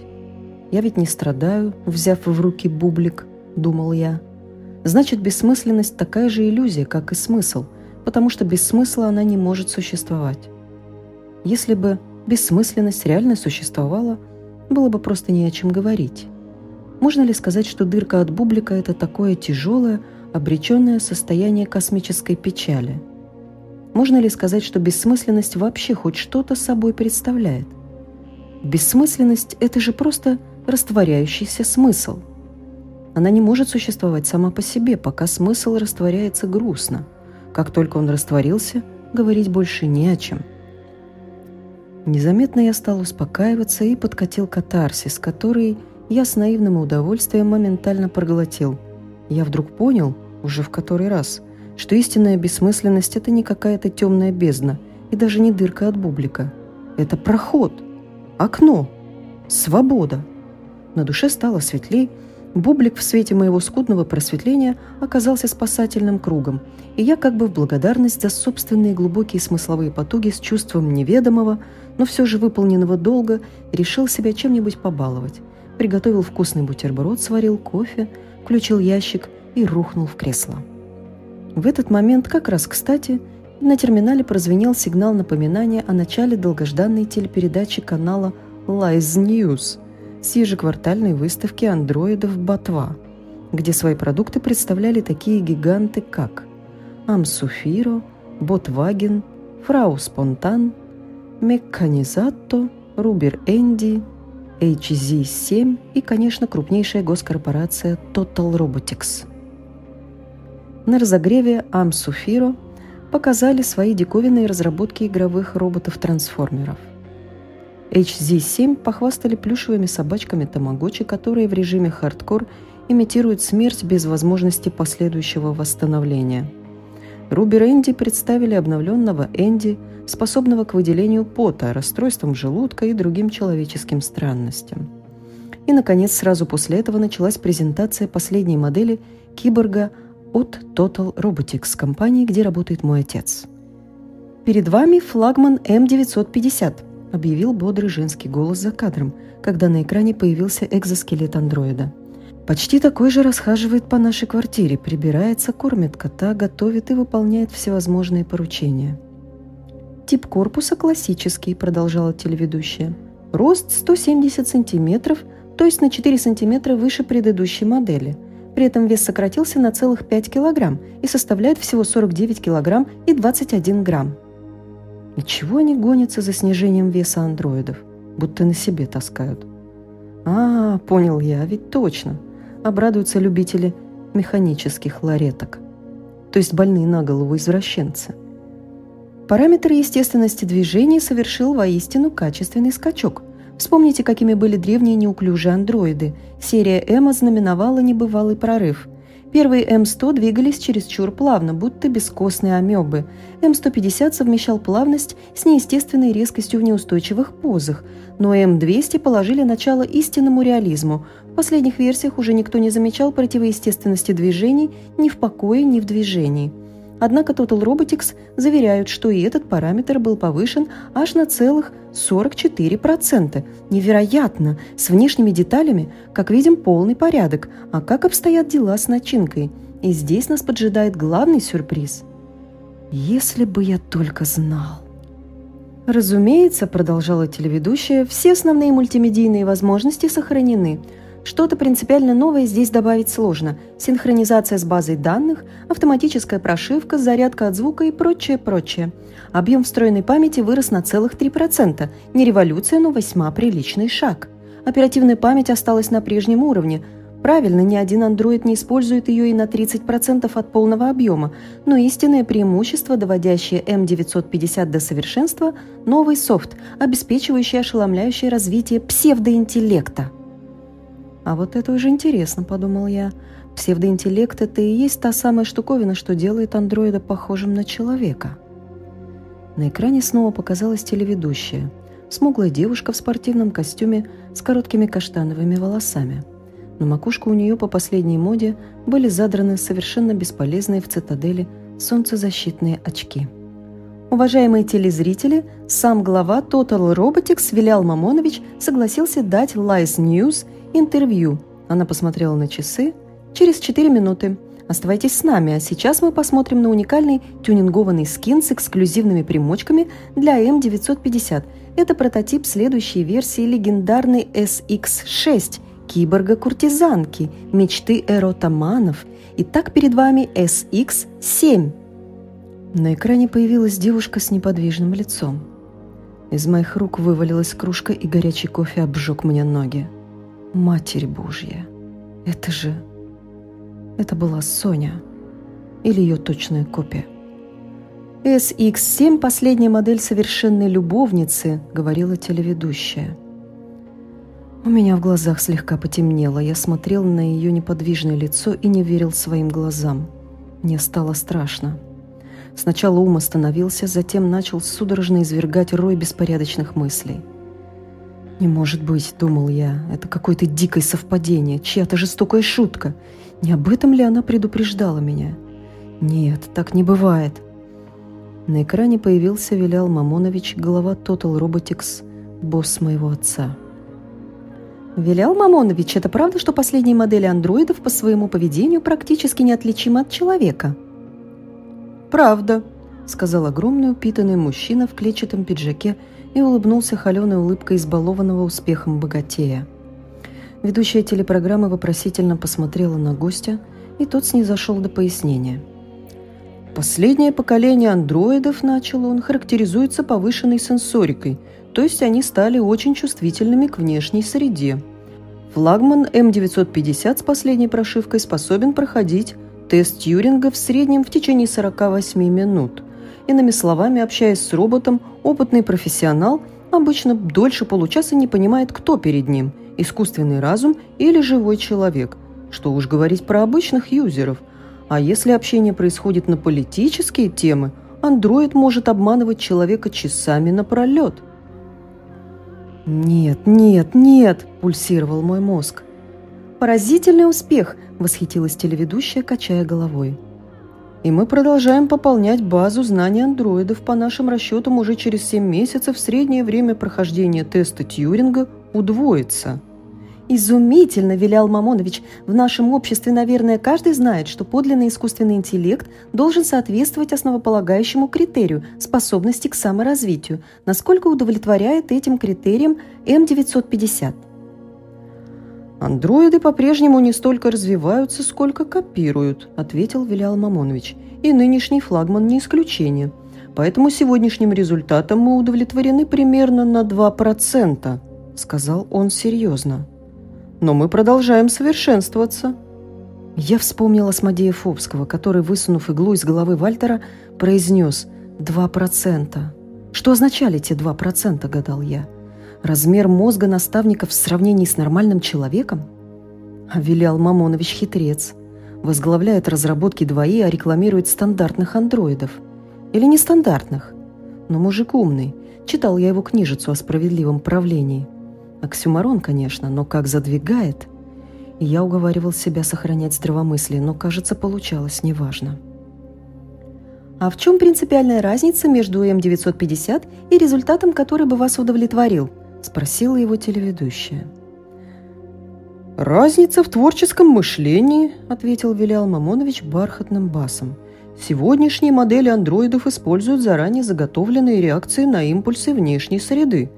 Я ведь не страдаю, взяв в руки бублик, думал я. Значит, бессмысленность такая же иллюзия, как и смысл, потому что без смысла она не может существовать. Если бы бессмысленность реально существовала, было бы просто не о чем говорить. Можно ли сказать, что дырка от бублика – это такое тяжелое, обреченное состояние космической печали? Можно ли сказать, что бессмысленность вообще хоть что-то собой представляет? Бессмысленность – это же просто растворяющийся смысл. Она не может существовать сама по себе, пока смысл растворяется грустно. Как только он растворился, говорить больше не о чем. Незаметно я стал успокаиваться и подкатил катарсис, который я с наивным удовольствием моментально проглотил. Я вдруг понял, уже в который раз, что истинная бессмысленность – это не какая-то темная бездна и даже не дырка от бублика. Это проход, окно, свобода. На душе стало светлей, бублик в свете моего скудного просветления оказался спасательным кругом, и я как бы в благодарность за собственные глубокие смысловые потуги с чувством неведомого, но все же выполненного долга решил себя чем-нибудь побаловать приготовил вкусный бутерброд, сварил кофе, включил ящик и рухнул в кресло. В этот момент, как раз кстати, на терминале прозвенел сигнал напоминания о начале долгожданной телепередачи канала Lies News с ежеквартальной выставки андроидов «Ботва», где свои продукты представляли такие гиганты, как Амсуфиро, Ботваген, Фрау Спонтан, Мекканизатто, Рубер Энди, HZ7 и, конечно, крупнейшая госкорпорация Total Robotics. На разогреве Амсуфиро показали свои диковинные разработки игровых роботов-трансформеров. HZ7 похвастали плюшевыми собачками Тамагочи, которые в режиме хардкор имитируют смерть без возможности последующего восстановления. Рубер Энди представили обновленного Энди – способного к выделению пота, расстройствам желудка и другим человеческим странностям. И, наконец, сразу после этого началась презентация последней модели киборга от Total Robotics, компании, где работает мой отец. «Перед вами флагман М950», — объявил бодрый женский голос за кадром, когда на экране появился экзоскелет андроида. Почти такой же расхаживает по нашей квартире, прибирается, кормит кота, готовит и выполняет всевозможные поручения. «Тип корпуса классический», – продолжала телеведущая. «Рост 170 сантиметров, то есть на 4 сантиметра выше предыдущей модели. При этом вес сократился на целых 5 килограмм и составляет всего 49 килограмм и 21 грамм». И чего они гонятся за снижением веса андроидов? Будто на себе таскают. А, понял я, ведь точно. Обрадуются любители механических лареток. То есть больные на голову извращенцы – Параметр естественности движения совершил воистину качественный скачок. Вспомните, какими были древние неуклюжие андроиды. Серия М ознаменовала небывалый прорыв. Первые М100 двигались чересчур плавно, будто бескостные амебы. М150 совмещал плавность с неестественной резкостью в неустойчивых позах, но М200 положили начало истинному реализму. В последних версиях уже никто не замечал противоестественности движений ни в покое, ни в движении. Однако Total Robotics заверяют, что и этот параметр был повышен аж на целых 44%. Невероятно! С внешними деталями, как видим, полный порядок. А как обстоят дела с начинкой? И здесь нас поджидает главный сюрприз. Если бы я только знал. Разумеется, продолжала телеведущая, все основные мультимедийные возможности сохранены – что-то принципиально новое здесь добавить сложно. Синхронизация с базой данных, автоматическая прошивка, зарядка от звука и прочее, прочее. Объем встроенной памяти вырос на целых 3%. Не революция, но весьма приличный шаг. Оперативная память осталась на прежнем уровне. Правильно, ни один Android не использует ее и на 30% от полного объема, но истинное преимущество, доводящее M950 до совершенства – новый софт, обеспечивающий ошеломляющее развитие псевдоинтеллекта. А вот это уже интересно, подумал я. Псевдоинтеллект – это и есть та самая штуковина, что делает андроида похожим на человека. На экране снова показалась телеведущая. Смуглая девушка в спортивном костюме с короткими каштановыми волосами. На макушку у нее по последней моде были задраны совершенно бесполезные в цитадели солнцезащитные очки. Уважаемые телезрители, сам глава Total Robotics Вилял Мамонович согласился дать Lies News – интервью. Она посмотрела на часы. Через 4 минуты. Оставайтесь с нами, а сейчас мы посмотрим на уникальный тюнингованный скин с эксклюзивными примочками для М950. Это прототип следующей версии легендарной SX6 киборга-куртизанки, мечты эротоманов. Итак, перед вами SX7. На экране появилась девушка с неподвижным лицом. Из моих рук вывалилась кружка, и горячий кофе обжег мне ноги. Матерь Божья, это же... Это была Соня. Или ее точная копия. SX7 – последняя модель совершенной любовницы, говорила телеведущая. У меня в глазах слегка потемнело. Я смотрел на ее неподвижное лицо и не верил своим глазам. Мне стало страшно. Сначала ум остановился, затем начал судорожно извергать рой беспорядочных мыслей – «Не может быть», — думал я, — «это какое-то дикое совпадение, чья-то жестокая шутка. Не об этом ли она предупреждала меня?» «Нет, так не бывает». На экране появился Вилял Мамонович, глава Total Robotics, босс моего отца. Вилял Мамонович, это правда, что последние модели андроидов по своему поведению практически неотличимы от человека? Правда, сказал огромный упитанный мужчина в клетчатом пиджаке и улыбнулся холеной улыбкой избалованного успехом богатея. Ведущая телепрограммы вопросительно посмотрела на гостя, и тот снизошел до пояснения. Последнее поколение андроидов, начал он, характеризуется повышенной сенсорикой – то есть они стали очень чувствительными к внешней среде. Флагман М950 с последней прошивкой способен проходить тест Тьюринга в среднем в течение 48 минут. Иными словами, общаясь с роботом, опытный профессионал обычно дольше получаса не понимает, кто перед ним – искусственный разум или живой человек. Что уж говорить про обычных юзеров. А если общение происходит на политические темы, андроид может обманывать человека часами напролет – «Нет, нет, нет!» – пульсировал мой мозг. «Поразительный успех!» – восхитилась телеведущая, качая головой. И мы продолжаем пополнять базу знаний андроидов. По нашим расчетам, уже через 7 месяцев среднее время прохождения теста Тьюринга удвоится. Изумительно, Вилял Мамонович. В нашем обществе, наверное, каждый знает, что подлинный искусственный интеллект должен соответствовать основополагающему критерию – способности к саморазвитию. Насколько удовлетворяет этим критериям М950? «Андроиды по-прежнему не столько развиваются, сколько копируют», – ответил Вилял Мамонович. «И нынешний флагман не исключение. Поэтому сегодняшним результатом мы удовлетворены примерно на 2%, – сказал он серьезно но мы продолжаем совершенствоваться». Я вспомнила Смодея Фобского, который, высунув иглу из головы Вальтера, произнес «два процента». Что означали те два процента, гадал я. Размер мозга наставников в сравнении с нормальным человеком? Вилял Мамонович хитрец. Возглавляет разработки 2И, а рекламирует стандартных андроидов. Или нестандартных. Но мужик умный. Читал я его книжицу о справедливом правлении – Оксюмарон, конечно, но как задвигает. Я уговаривал себя сохранять здравомыслие, но, кажется, получалось неважно. А в чем принципиальная разница между М950 и результатом, который бы вас удовлетворил? Спросила его телеведущая. «Разница в творческом мышлении», — ответил Вилял Мамонович бархатным басом. «Сегодняшние модели андроидов используют заранее заготовленные реакции на импульсы внешней среды.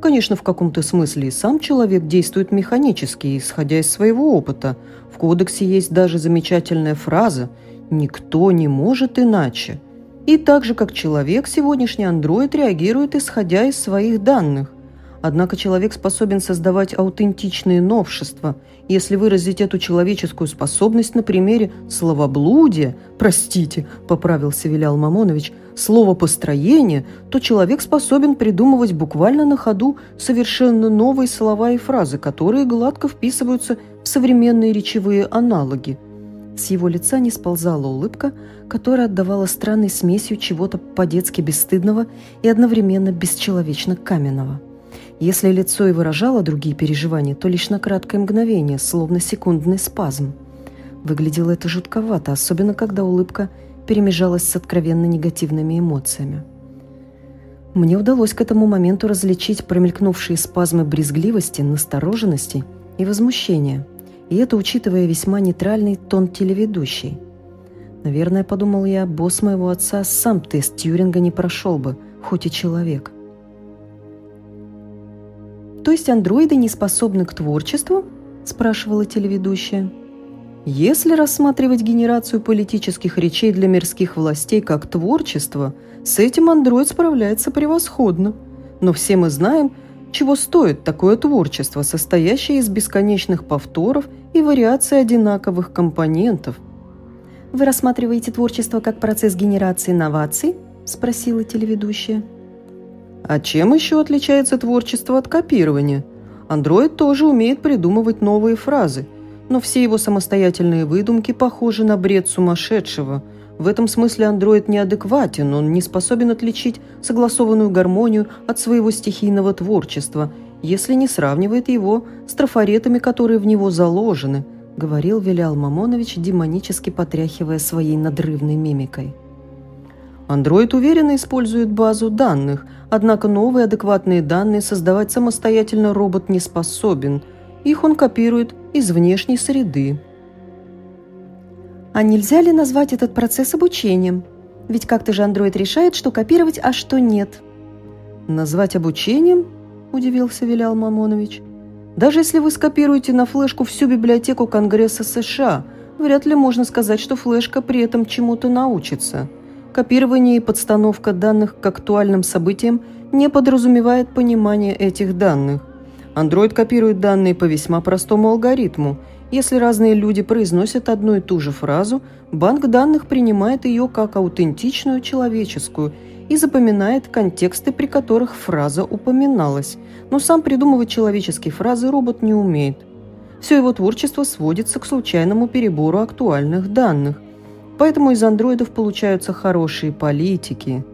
Конечно, в каком-то смысле и сам человек действует механически, исходя из своего опыта. В кодексе есть даже замечательная фраза «никто не может иначе». И так же, как человек, сегодняшний андроид реагирует, исходя из своих данных. Однако человек способен создавать аутентичные новшества. Если выразить эту человеческую способность на примере словоблудия, простите, поправился Вилял Мамонович, слово построение, то человек способен придумывать буквально на ходу совершенно новые слова и фразы, которые гладко вписываются в современные речевые аналоги. С его лица не сползала улыбка, которая отдавала странной смесью чего-то по-детски бесстыдного и одновременно бесчеловечно каменного. Если лицо и выражало другие переживания, то лишь на краткое мгновение, словно секундный спазм. Выглядело это жутковато, особенно когда улыбка перемежалась с откровенно негативными эмоциями. Мне удалось к этому моменту различить промелькнувшие спазмы брезгливости, настороженности и возмущения, и это учитывая весьма нейтральный тон телеведущей. Наверное, подумал я, босс моего отца сам тест Тьюринга не прошел бы, хоть и человек – «То есть андроиды не способны к творчеству?» – спрашивала телеведущая. Если рассматривать генерацию политических речей для мирских властей как творчество, с этим андроид справляется превосходно. Но все мы знаем, чего стоит такое творчество, состоящее из бесконечных повторов и вариаций одинаковых компонентов. «Вы рассматриваете творчество как процесс генерации инноваций?» – спросила телеведущая. А чем еще отличается творчество от копирования? Андроид тоже умеет придумывать новые фразы, но все его самостоятельные выдумки похожи на бред сумасшедшего. В этом смысле андроид неадекватен, он не способен отличить согласованную гармонию от своего стихийного творчества, если не сравнивает его с трафаретами, которые в него заложены, говорил Вилял Мамонович, демонически потряхивая своей надрывной мимикой. Android уверенно использует базу данных, однако новые адекватные данные создавать самостоятельно робот не способен. Их он копирует из внешней среды. А нельзя ли назвать этот процесс обучением? Ведь как-то же андроид решает, что копировать, а что нет. Назвать обучением? Удивился Вилял Мамонович. Даже если вы скопируете на флешку всю библиотеку Конгресса США, вряд ли можно сказать, что флешка при этом чему-то научится. Копирование и подстановка данных к актуальным событиям не подразумевает понимание этих данных. Android копирует данные по весьма простому алгоритму. Если разные люди произносят одну и ту же фразу, банк данных принимает ее как аутентичную человеческую и запоминает контексты, при которых фраза упоминалась. Но сам придумывать человеческие фразы робот не умеет. Все его творчество сводится к случайному перебору актуальных данных. Поэтому из андроидов получаются хорошие политики.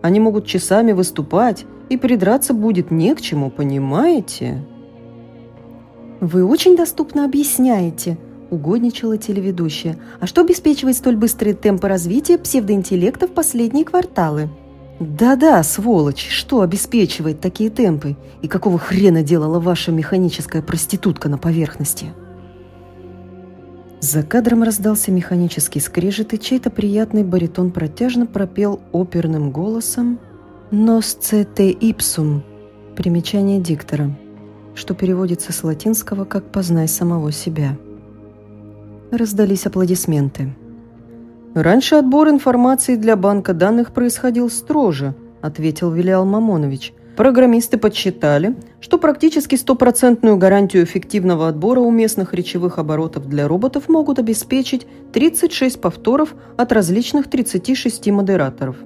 Они могут часами выступать, и придраться будет не к чему, понимаете? «Вы очень доступно объясняете», – угодничала телеведущая. «А что обеспечивает столь быстрые темпы развития псевдоинтеллекта в последние кварталы?» «Да-да, сволочь, что обеспечивает такие темпы? И какого хрена делала ваша механическая проститутка на поверхности?» За кадром раздался механический скрежет, и чей-то приятный баритон протяжно пропел оперным голосом «Носце те ипсум» – примечание диктора, что переводится с латинского как «познай самого себя». Раздались аплодисменты. «Раньше отбор информации для банка данных происходил строже», ответил Вилиал Мамонович. Программисты подсчитали, что практически стопроцентную гарантию эффективного отбора уместных речевых оборотов для роботов могут обеспечить 36 повторов от различных 36 модераторов.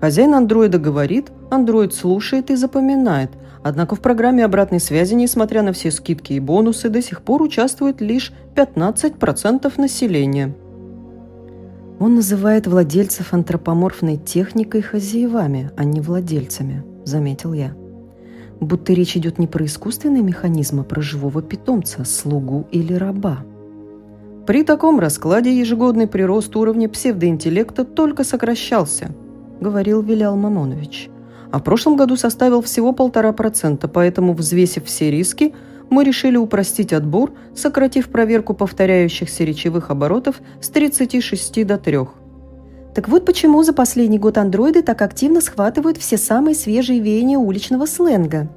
Хозяин андроида говорит, андроид слушает и запоминает, однако в программе обратной связи, несмотря на все скидки и бонусы, до сих пор участвует лишь 15% населения – он называет владельцев антропоморфной техникой хозяевами, а не владельцами, заметил я. Будто речь идет не про искусственный механизм, а про живого питомца, слугу или раба. При таком раскладе ежегодный прирост уровня псевдоинтеллекта только сокращался, говорил Вилял Мамонович. А в прошлом году составил всего полтора процента, поэтому, взвесив все риски, мы решили упростить отбор, сократив проверку повторяющихся речевых оборотов с 36 до 3. Так вот почему за последний год андроиды так активно схватывают все самые свежие веяния уличного сленга.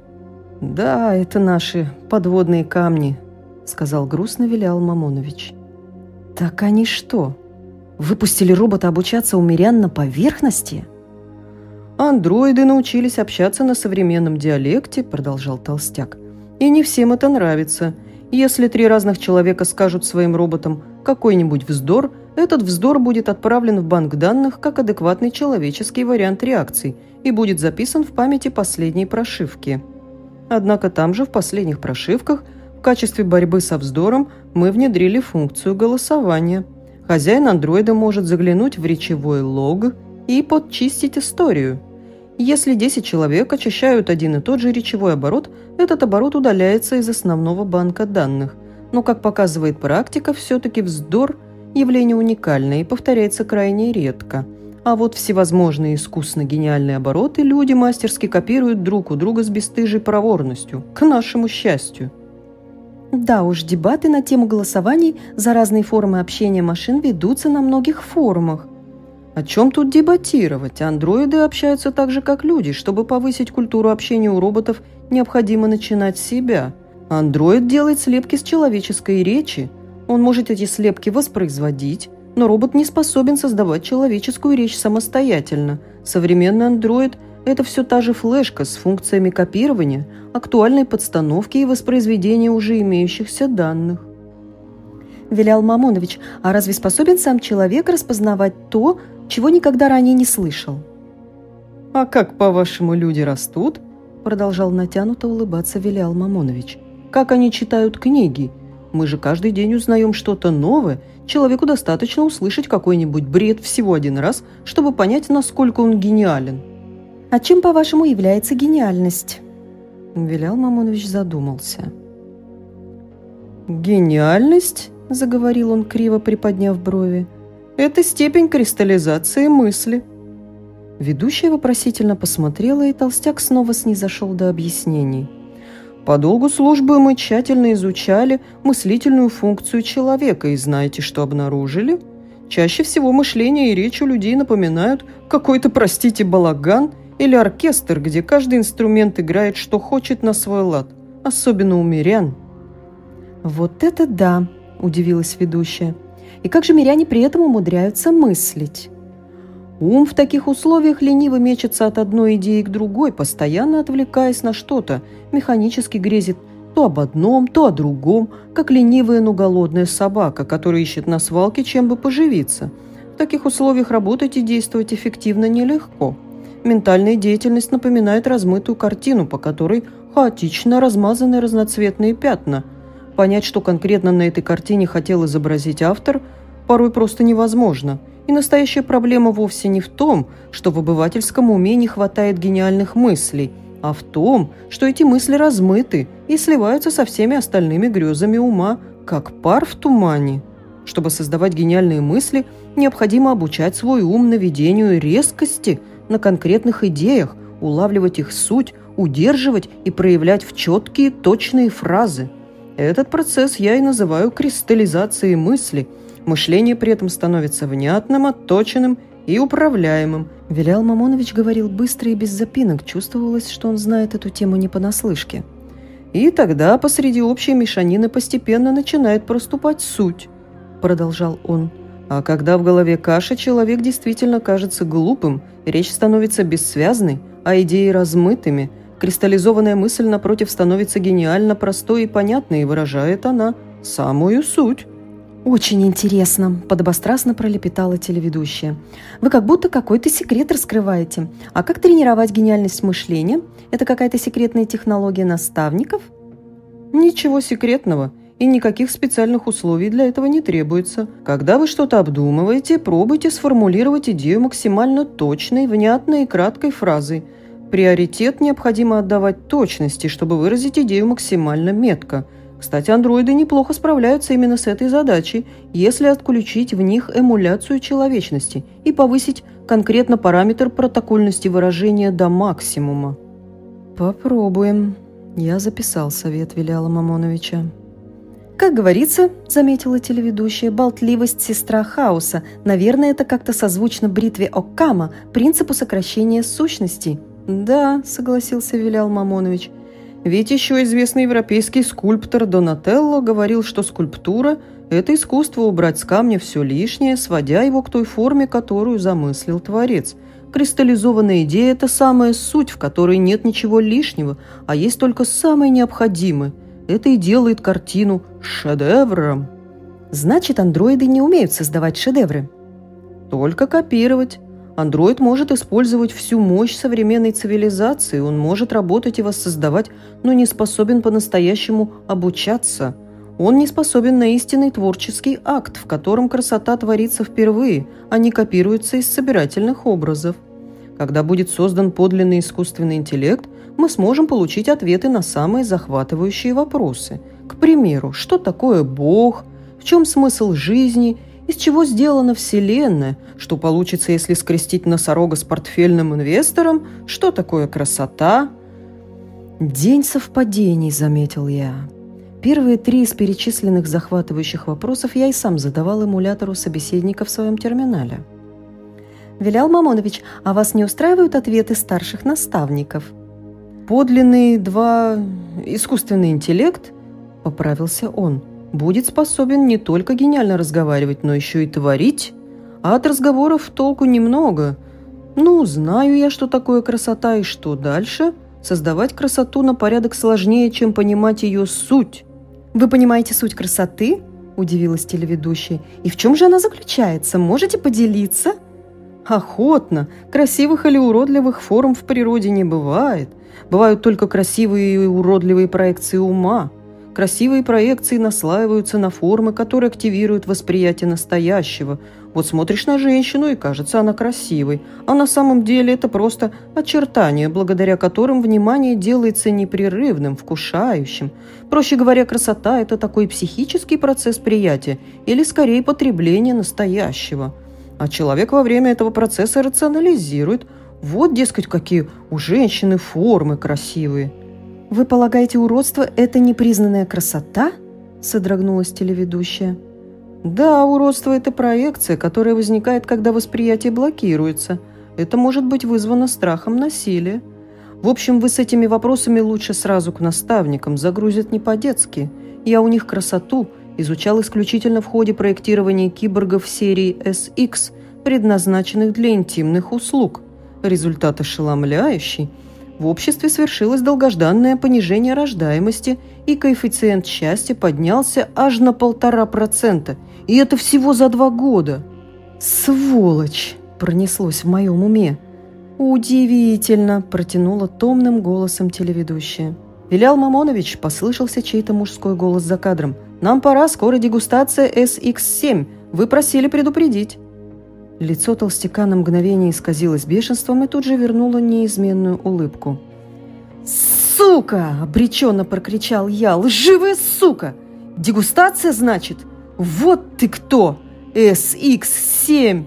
«Да, это наши подводные камни», — сказал грустно Вилял Мамонович. «Так они что, выпустили робота обучаться у мирян на поверхности?» «Андроиды научились общаться на современном диалекте», — продолжал Толстяк. И не всем это нравится. Если три разных человека скажут своим роботам какой-нибудь вздор, этот вздор будет отправлен в банк данных как адекватный человеческий вариант реакций и будет записан в памяти последней прошивки. Однако там же в последних прошивках в качестве борьбы со вздором мы внедрили функцию голосования. Хозяин андроида может заглянуть в речевой лог и подчистить историю – если 10 человек очищают один и тот же речевой оборот, этот оборот удаляется из основного банка данных. Но, как показывает практика, все-таки вздор – явление уникальное и повторяется крайне редко. А вот всевозможные искусно-гениальные обороты люди мастерски копируют друг у друга с бесстыжей проворностью, к нашему счастью. Да уж, дебаты на тему голосований за разные формы общения машин ведутся на многих форумах. О чем тут дебатировать? Андроиды общаются так же, как люди. Чтобы повысить культуру общения у роботов, необходимо начинать с себя. Андроид делает слепки с человеческой речи. Он может эти слепки воспроизводить, но робот не способен создавать человеческую речь самостоятельно. Современный андроид – это все та же флешка с функциями копирования, актуальной подстановки и воспроизведения уже имеющихся данных. Вилял Мамонович, а разве способен сам человек распознавать то, чего никогда ранее не слышал. «А как, по-вашему, люди растут?» продолжал натянуто улыбаться Вилял Мамонович. «Как они читают книги? Мы же каждый день узнаем что-то новое. Человеку достаточно услышать какой-нибудь бред всего один раз, чтобы понять, насколько он гениален». «А чем, по-вашему, является гениальность?» Вилял Мамонович задумался. «Гениальность?» – заговорил он, криво приподняв брови – это степень кристаллизации мысли. Ведущая вопросительно посмотрела, и толстяк снова снизошел до объяснений. По долгу службы мы тщательно изучали мыслительную функцию человека и знаете, что обнаружили? Чаще всего мышление и речь у людей напоминают какой-то, простите, балаган или оркестр, где каждый инструмент играет, что хочет на свой лад, особенно у мирян. «Вот это да!» – удивилась ведущая. «И как же миряне при этом умудряются мыслить?» Ум в таких условиях лениво мечется от одной идеи к другой, постоянно отвлекаясь на что-то, механически грезит то об одном, то о другом, как ленивая, но голодная собака, которая ищет на свалке, чем бы поживиться. В таких условиях работать и действовать эффективно нелегко. Ментальная деятельность напоминает размытую картину, по которой хаотично размазаны разноцветные пятна. Понять, что конкретно на этой картине хотел изобразить автор, порой просто невозможно – и настоящая проблема вовсе не в том, что в обывательском уме не хватает гениальных мыслей, а в том, что эти мысли размыты и сливаются со всеми остальными грезами ума, как пар в тумане. Чтобы создавать гениальные мысли, необходимо обучать свой ум наведению резкости на конкретных идеях, улавливать их суть, удерживать и проявлять в четкие, точные фразы. Этот процесс я и называю кристаллизацией мысли – Мышление при этом становится внятным, отточенным и управляемым. Вилял Мамонович говорил быстро и без запинок. Чувствовалось, что он знает эту тему не понаслышке. И тогда посреди общей мешанины постепенно начинает проступать суть, продолжал он. А когда в голове каша, человек действительно кажется глупым, речь становится бессвязной, а идеи размытыми. Кристаллизованная мысль, напротив, становится гениально простой и понятной, и выражает она самую суть. «Очень интересно», – подобострастно пролепетала телеведущая. «Вы как будто какой-то секрет раскрываете. А как тренировать гениальность мышления? Это какая-то секретная технология наставников?» «Ничего секретного. И никаких специальных условий для этого не требуется. Когда вы что-то обдумываете, пробуйте сформулировать идею максимально точной, внятной и краткой фразой. Приоритет необходимо отдавать точности, чтобы выразить идею максимально метко – кстати, андроиды неплохо справляются именно с этой задачей, если отключить в них эмуляцию человечности и повысить конкретно параметр протокольности выражения до максимума. «Попробуем», – я записал совет Виляла Мамоновича. «Как говорится, — заметила телеведущая, — болтливость сестра хаоса. Наверное, это как-то созвучно бритве Оккама, принципу сокращения сущностей». «Да», — согласился Вилял Мамонович, — ведь еще известный европейский скульптор Донателло говорил, что скульптура – это искусство убрать с камня все лишнее, сводя его к той форме, которую замыслил Творец. Кристаллизованная идея – это самая суть, в которой нет ничего лишнего, а есть только самое необходимое. Это и делает картину шедевром. Значит, андроиды не умеют создавать шедевры? Только копировать. Андроид может использовать всю мощь современной цивилизации, он может работать и воссоздавать, но не способен по-настоящему обучаться. Он не способен на истинный творческий акт, в котором красота творится впервые, а не копируется из собирательных образов. Когда будет создан подлинный искусственный интеллект, мы сможем получить ответы на самые захватывающие вопросы. К примеру, что такое Бог, в чем смысл жизни из чего сделана Вселенная, что получится, если скрестить носорога с портфельным инвестором, что такое красота. «День совпадений», — заметил я. Первые три из перечисленных захватывающих вопросов я и сам задавал эмулятору собеседника в своем терминале. «Вилял Мамонович, а вас не устраивают ответы старших наставников?» «Подлинный два... искусственный интеллект?» — поправился он — будет способен не только гениально разговаривать, но еще и творить. А от разговоров толку немного. Ну, знаю я, что такое красота и что дальше. Создавать красоту на порядок сложнее, чем понимать ее суть. «Вы понимаете суть красоты?» – удивилась телеведущая. «И в чем же она заключается? Можете поделиться?» «Охотно. Красивых или уродливых форм в природе не бывает. Бывают только красивые и уродливые проекции ума. Красивые проекции наслаиваются на формы, которые активируют восприятие настоящего. Вот смотришь на женщину, и кажется она красивой, а на самом деле это просто очертания, благодаря которым внимание делается непрерывным, вкушающим. Проще говоря, красота – это такой психический процесс приятия или, скорее, потребления настоящего. А человек во время этого процесса рационализирует. Вот, дескать, какие у женщины формы красивые – «Вы полагаете, уродство – это непризнанная красота?» – содрогнулась телеведущая. «Да, уродство – это проекция, которая возникает, когда восприятие блокируется. Это может быть вызвано страхом насилия. В общем, вы с этими вопросами лучше сразу к наставникам, загрузят не по-детски. Я у них красоту изучал исключительно в ходе проектирования киборгов серии SX, предназначенных для интимных услуг. Результат ошеломляющий – в обществе свершилось долгожданное понижение рождаемости, и коэффициент счастья поднялся аж на полтора процента. И это всего за два года. «Сволочь!» – пронеслось в моем уме. «Удивительно!» – протянула томным голосом телеведущая. «Вилял Мамонович!» – послышался чей-то мужской голос за кадром. «Нам пора, скоро дегустация SX7. Вы просили предупредить». Лицо толстяка на мгновение исказилось бешенством и тут же вернуло неизменную улыбку. «Сука!» – обреченно прокричал я. «Лживая сука! Дегустация, значит? Вот ты кто! SX7!»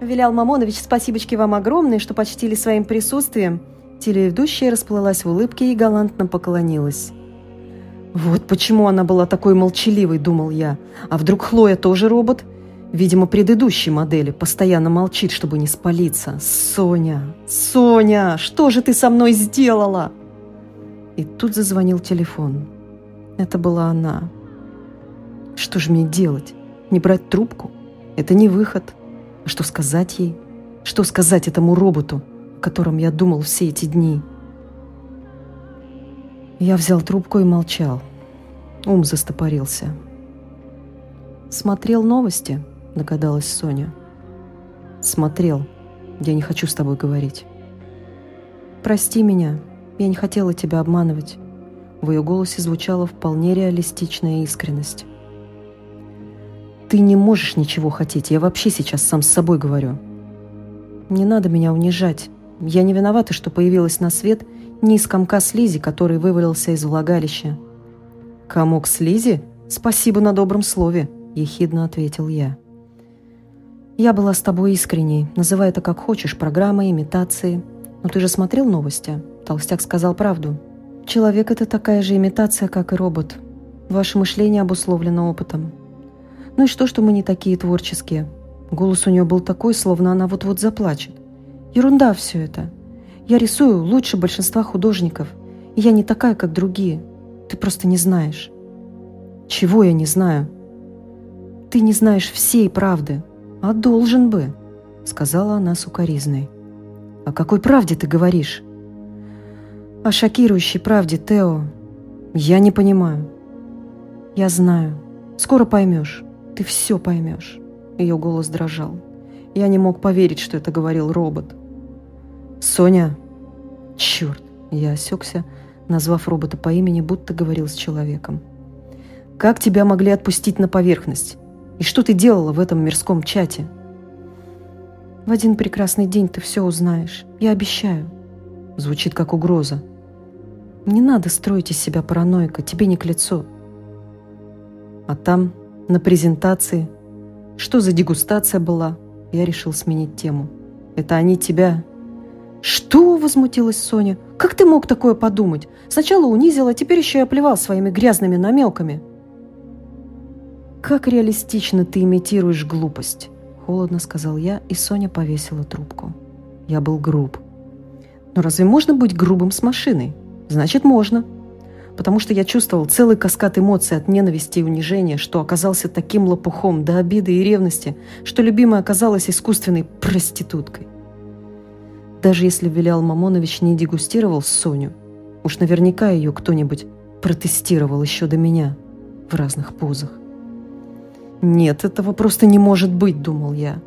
Вилял Мамонович, спасибочки вам огромные, что почтили своим присутствием. Телеведущая расплылась в улыбке и галантно поклонилась. «Вот почему она была такой молчаливой», – думал я. «А вдруг Хлоя тоже робот?» – Видимо, предыдущей модели постоянно молчит, чтобы не спалиться. «Соня! Соня! Что же ты со мной сделала?» И тут зазвонил телефон. Это была она. Что же мне делать? Не брать трубку? Это не выход. А что сказать ей? Что сказать этому роботу, о котором я думал все эти дни? Я взял трубку и молчал. Ум застопорился. Смотрел новости – догадалась Соня. «Смотрел. Я не хочу с тобой говорить». «Прости меня. Я не хотела тебя обманывать». В ее голосе звучала вполне реалистичная искренность. «Ты не можешь ничего хотеть. Я вообще сейчас сам с собой говорю». «Не надо меня унижать. Я не виновата, что появилась на свет не из комка слизи, который вывалился из влагалища». «Комок слизи? Спасибо на добром слове», – ехидно ответил я. Я была с тобой искренней. Называй это как хочешь, программы, имитации. Но ты же смотрел новости? Толстяк сказал правду. Человек — это такая же имитация, как и робот. Ваше мышление обусловлено опытом. Ну и что, что мы не такие творческие? Голос у нее был такой, словно она вот-вот заплачет. Ерунда все это. Я рисую лучше большинства художников. И я не такая, как другие. Ты просто не знаешь. Чего я не знаю? Ты не знаешь всей правды. «А должен бы», — сказала она сукоризной. «О какой правде ты говоришь?» «О шокирующей правде, Тео. Я не понимаю». «Я знаю. Скоро поймешь. Ты все поймешь». Ее голос дрожал. Я не мог поверить, что это говорил робот. «Соня!» «Черт!» Я осекся, назвав робота по имени, будто говорил с человеком. «Как тебя могли отпустить на поверхность? И что ты делала в этом мирском чате? В один прекрасный день ты все узнаешь. Я обещаю. Звучит как угроза. Не надо строить из себя параноика, тебе не к лицу. А там, на презентации, что за дегустация была, я решил сменить тему. Это они тебя... «Что?» – возмутилась Соня. «Как ты мог такое подумать? Сначала унизила, теперь еще и оплевал своими грязными намеками». «Как реалистично ты имитируешь глупость!» – холодно сказал я, и Соня повесила трубку. Я был груб. Но разве можно быть грубым с машиной? Значит, можно. Потому что я чувствовал целый каскад эмоций от ненависти и унижения, что оказался таким лопухом до обиды и ревности, что любимая оказалась искусственной проституткой. Даже если Вилял Мамонович не дегустировал Соню, уж наверняка ее кто-нибудь протестировал еще до меня в разных позах. «Нет, этого просто не может быть», — думал я.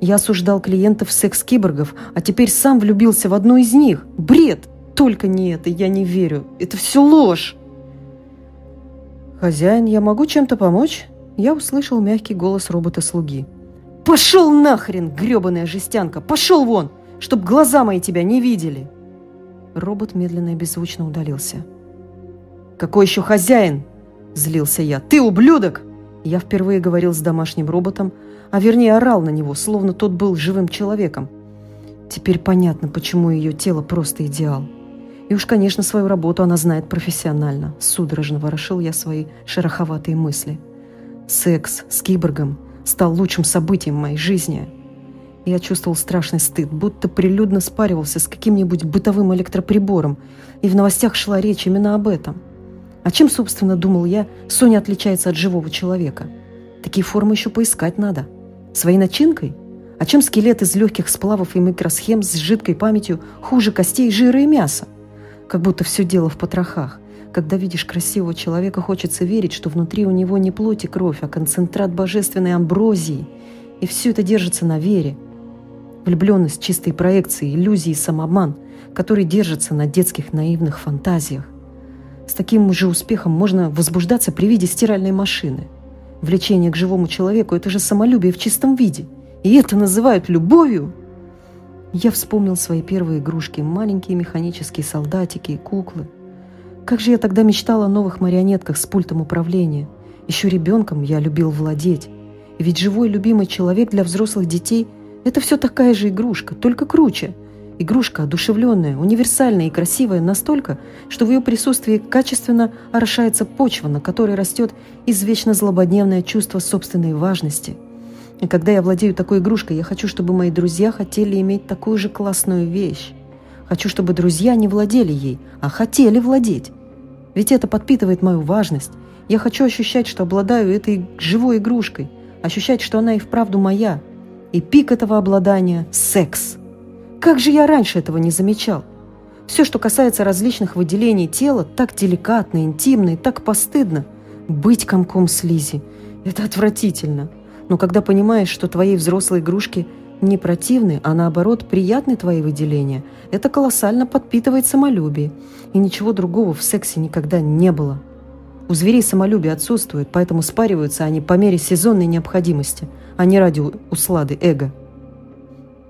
Я осуждал клиентов секс-киборгов, а теперь сам влюбился в одну из них. Бред! Только не это, я не верю. Это все ложь. «Хозяин, я могу чем-то помочь?» Я услышал мягкий голос робота-слуги. «Пошел нахрен, гребаная жестянка! Пошел вон, чтоб глаза мои тебя не видели!» Робот медленно и беззвучно удалился. «Какой еще хозяин?» – злился я. «Ты ублюдок!» Я впервые говорил с домашним роботом, а вернее орал на него, словно тот был живым человеком. Теперь понятно, почему ее тело просто идеал. И уж, конечно, свою работу она знает профессионально. Судорожно ворошил я свои шероховатые мысли. Секс с киборгом стал лучшим событием моей жизни. Я чувствовал страшный стыд, будто прилюдно спаривался с каким-нибудь бытовым электроприбором, и в новостях шла речь именно об этом. А чем, собственно, думал я, Соня отличается от живого человека? Такие формы еще поискать надо. Своей начинкой? А чем скелет из легких сплавов и микросхем с жидкой памятью хуже костей, жира и мяса? Как будто все дело в потрохах. Когда видишь красивого человека, хочется верить, что внутри у него не плоть и кровь, а концентрат божественной амброзии. И все это держится на вере. Влюбленность, чистой проекции, иллюзии и самообман, который держится на детских наивных фантазиях. С таким же успехом можно возбуждаться при виде стиральной машины. Влечение к живому человеку – это же самолюбие в чистом виде. И это называют любовью – я вспомнил свои первые игрушки, маленькие механические солдатики и куклы. Как же я тогда мечтал о новых марионетках с пультом управления. Еще ребенком я любил владеть. Ведь живой любимый человек для взрослых детей – это все такая же игрушка, только круче. Игрушка одушевленная, универсальная и красивая настолько, что в ее присутствии качественно орошается почва, на которой растет извечно злободневное чувство собственной важности – и когда я владею такой игрушкой, я хочу, чтобы мои друзья хотели иметь такую же классную вещь. Хочу, чтобы друзья не владели ей, а хотели владеть. Ведь это подпитывает мою важность. Я хочу ощущать, что обладаю этой живой игрушкой, ощущать, что она и вправду моя. И пик этого обладания – секс. Как же я раньше этого не замечал? Все, что касается различных выделений тела, так деликатно, интимно и так постыдно. Быть комком слизи – это отвратительно – но когда понимаешь, что твои взрослые игрушки не противны, а наоборот приятны твои выделения, это колоссально подпитывает самолюбие. И ничего другого в сексе никогда не было. У зверей самолюбие отсутствует, поэтому спариваются они по мере сезонной необходимости, а не ради услады эго.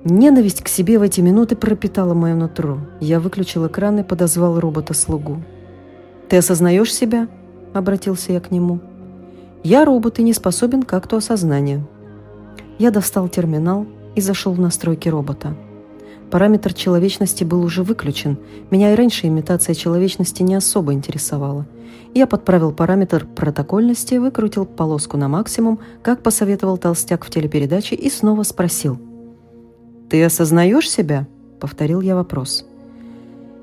Ненависть к себе в эти минуты пропитала мое нутро. Я выключил экран и подозвал робота-слугу. «Ты осознаешь себя?» – обратился я к нему. Я робот и не способен к акту осознания. Я достал терминал и зашел в настройки робота. Параметр человечности был уже выключен. Меня и раньше имитация человечности не особо интересовала. Я подправил параметр протокольности, выкрутил полоску на максимум, как посоветовал толстяк в телепередаче, и снова спросил. «Ты осознаешь себя?» – повторил я вопрос.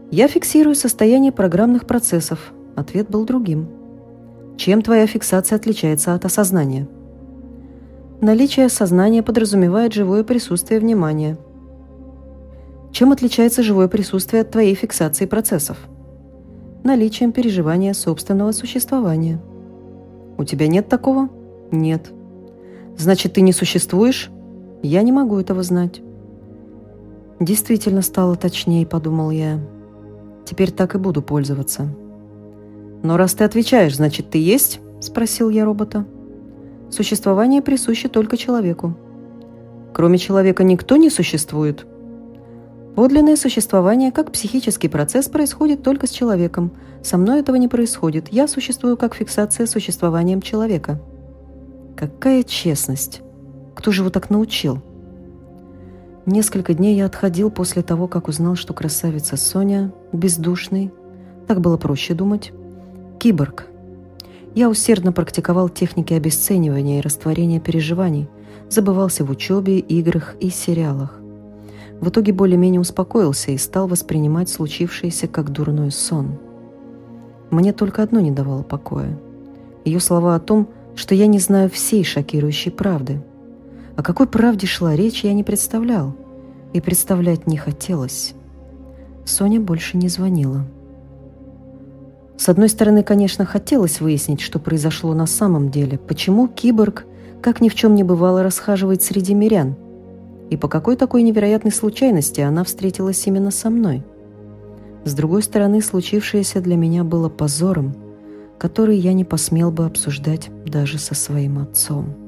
«Я фиксирую состояние программных процессов». Ответ был другим – чем твоя фиксация отличается от осознания? Наличие сознания подразумевает живое присутствие внимания. Чем отличается живое присутствие от твоей фиксации процессов? Наличием переживания собственного существования. У тебя нет такого? Нет. Значит, ты не существуешь? Я не могу этого знать. Действительно стало точнее, подумал я. Теперь так и буду пользоваться. «Но раз ты отвечаешь, значит, ты есть?» – спросил я робота. «Существование присуще только человеку». «Кроме человека никто не существует?» Подлинное существование как психический процесс происходит только с человеком. Со мной этого не происходит. Я существую как фиксация существованием человека. Какая честность! Кто же его так научил? Несколько дней я отходил после того, как узнал, что красавица Соня бездушный. Так было проще думать. Киборг. Я усердно практиковал техники обесценивания и растворения переживаний, забывался в учебе, играх и сериалах. В итоге более-менее успокоился и стал воспринимать случившееся как дурной сон. Мне только одно не давало покоя. Ее слова о том, что я не знаю всей шокирующей правды. О какой правде шла речь, я не представлял. И представлять не хотелось. Соня больше не звонила. С одной стороны, конечно, хотелось выяснить, что произошло на самом деле, почему киборг, как ни в чем не бывало, расхаживает среди мирян, и по какой такой невероятной случайности она встретилась именно со мной. С другой стороны, случившееся для меня было позором, который я не посмел бы обсуждать даже со своим отцом.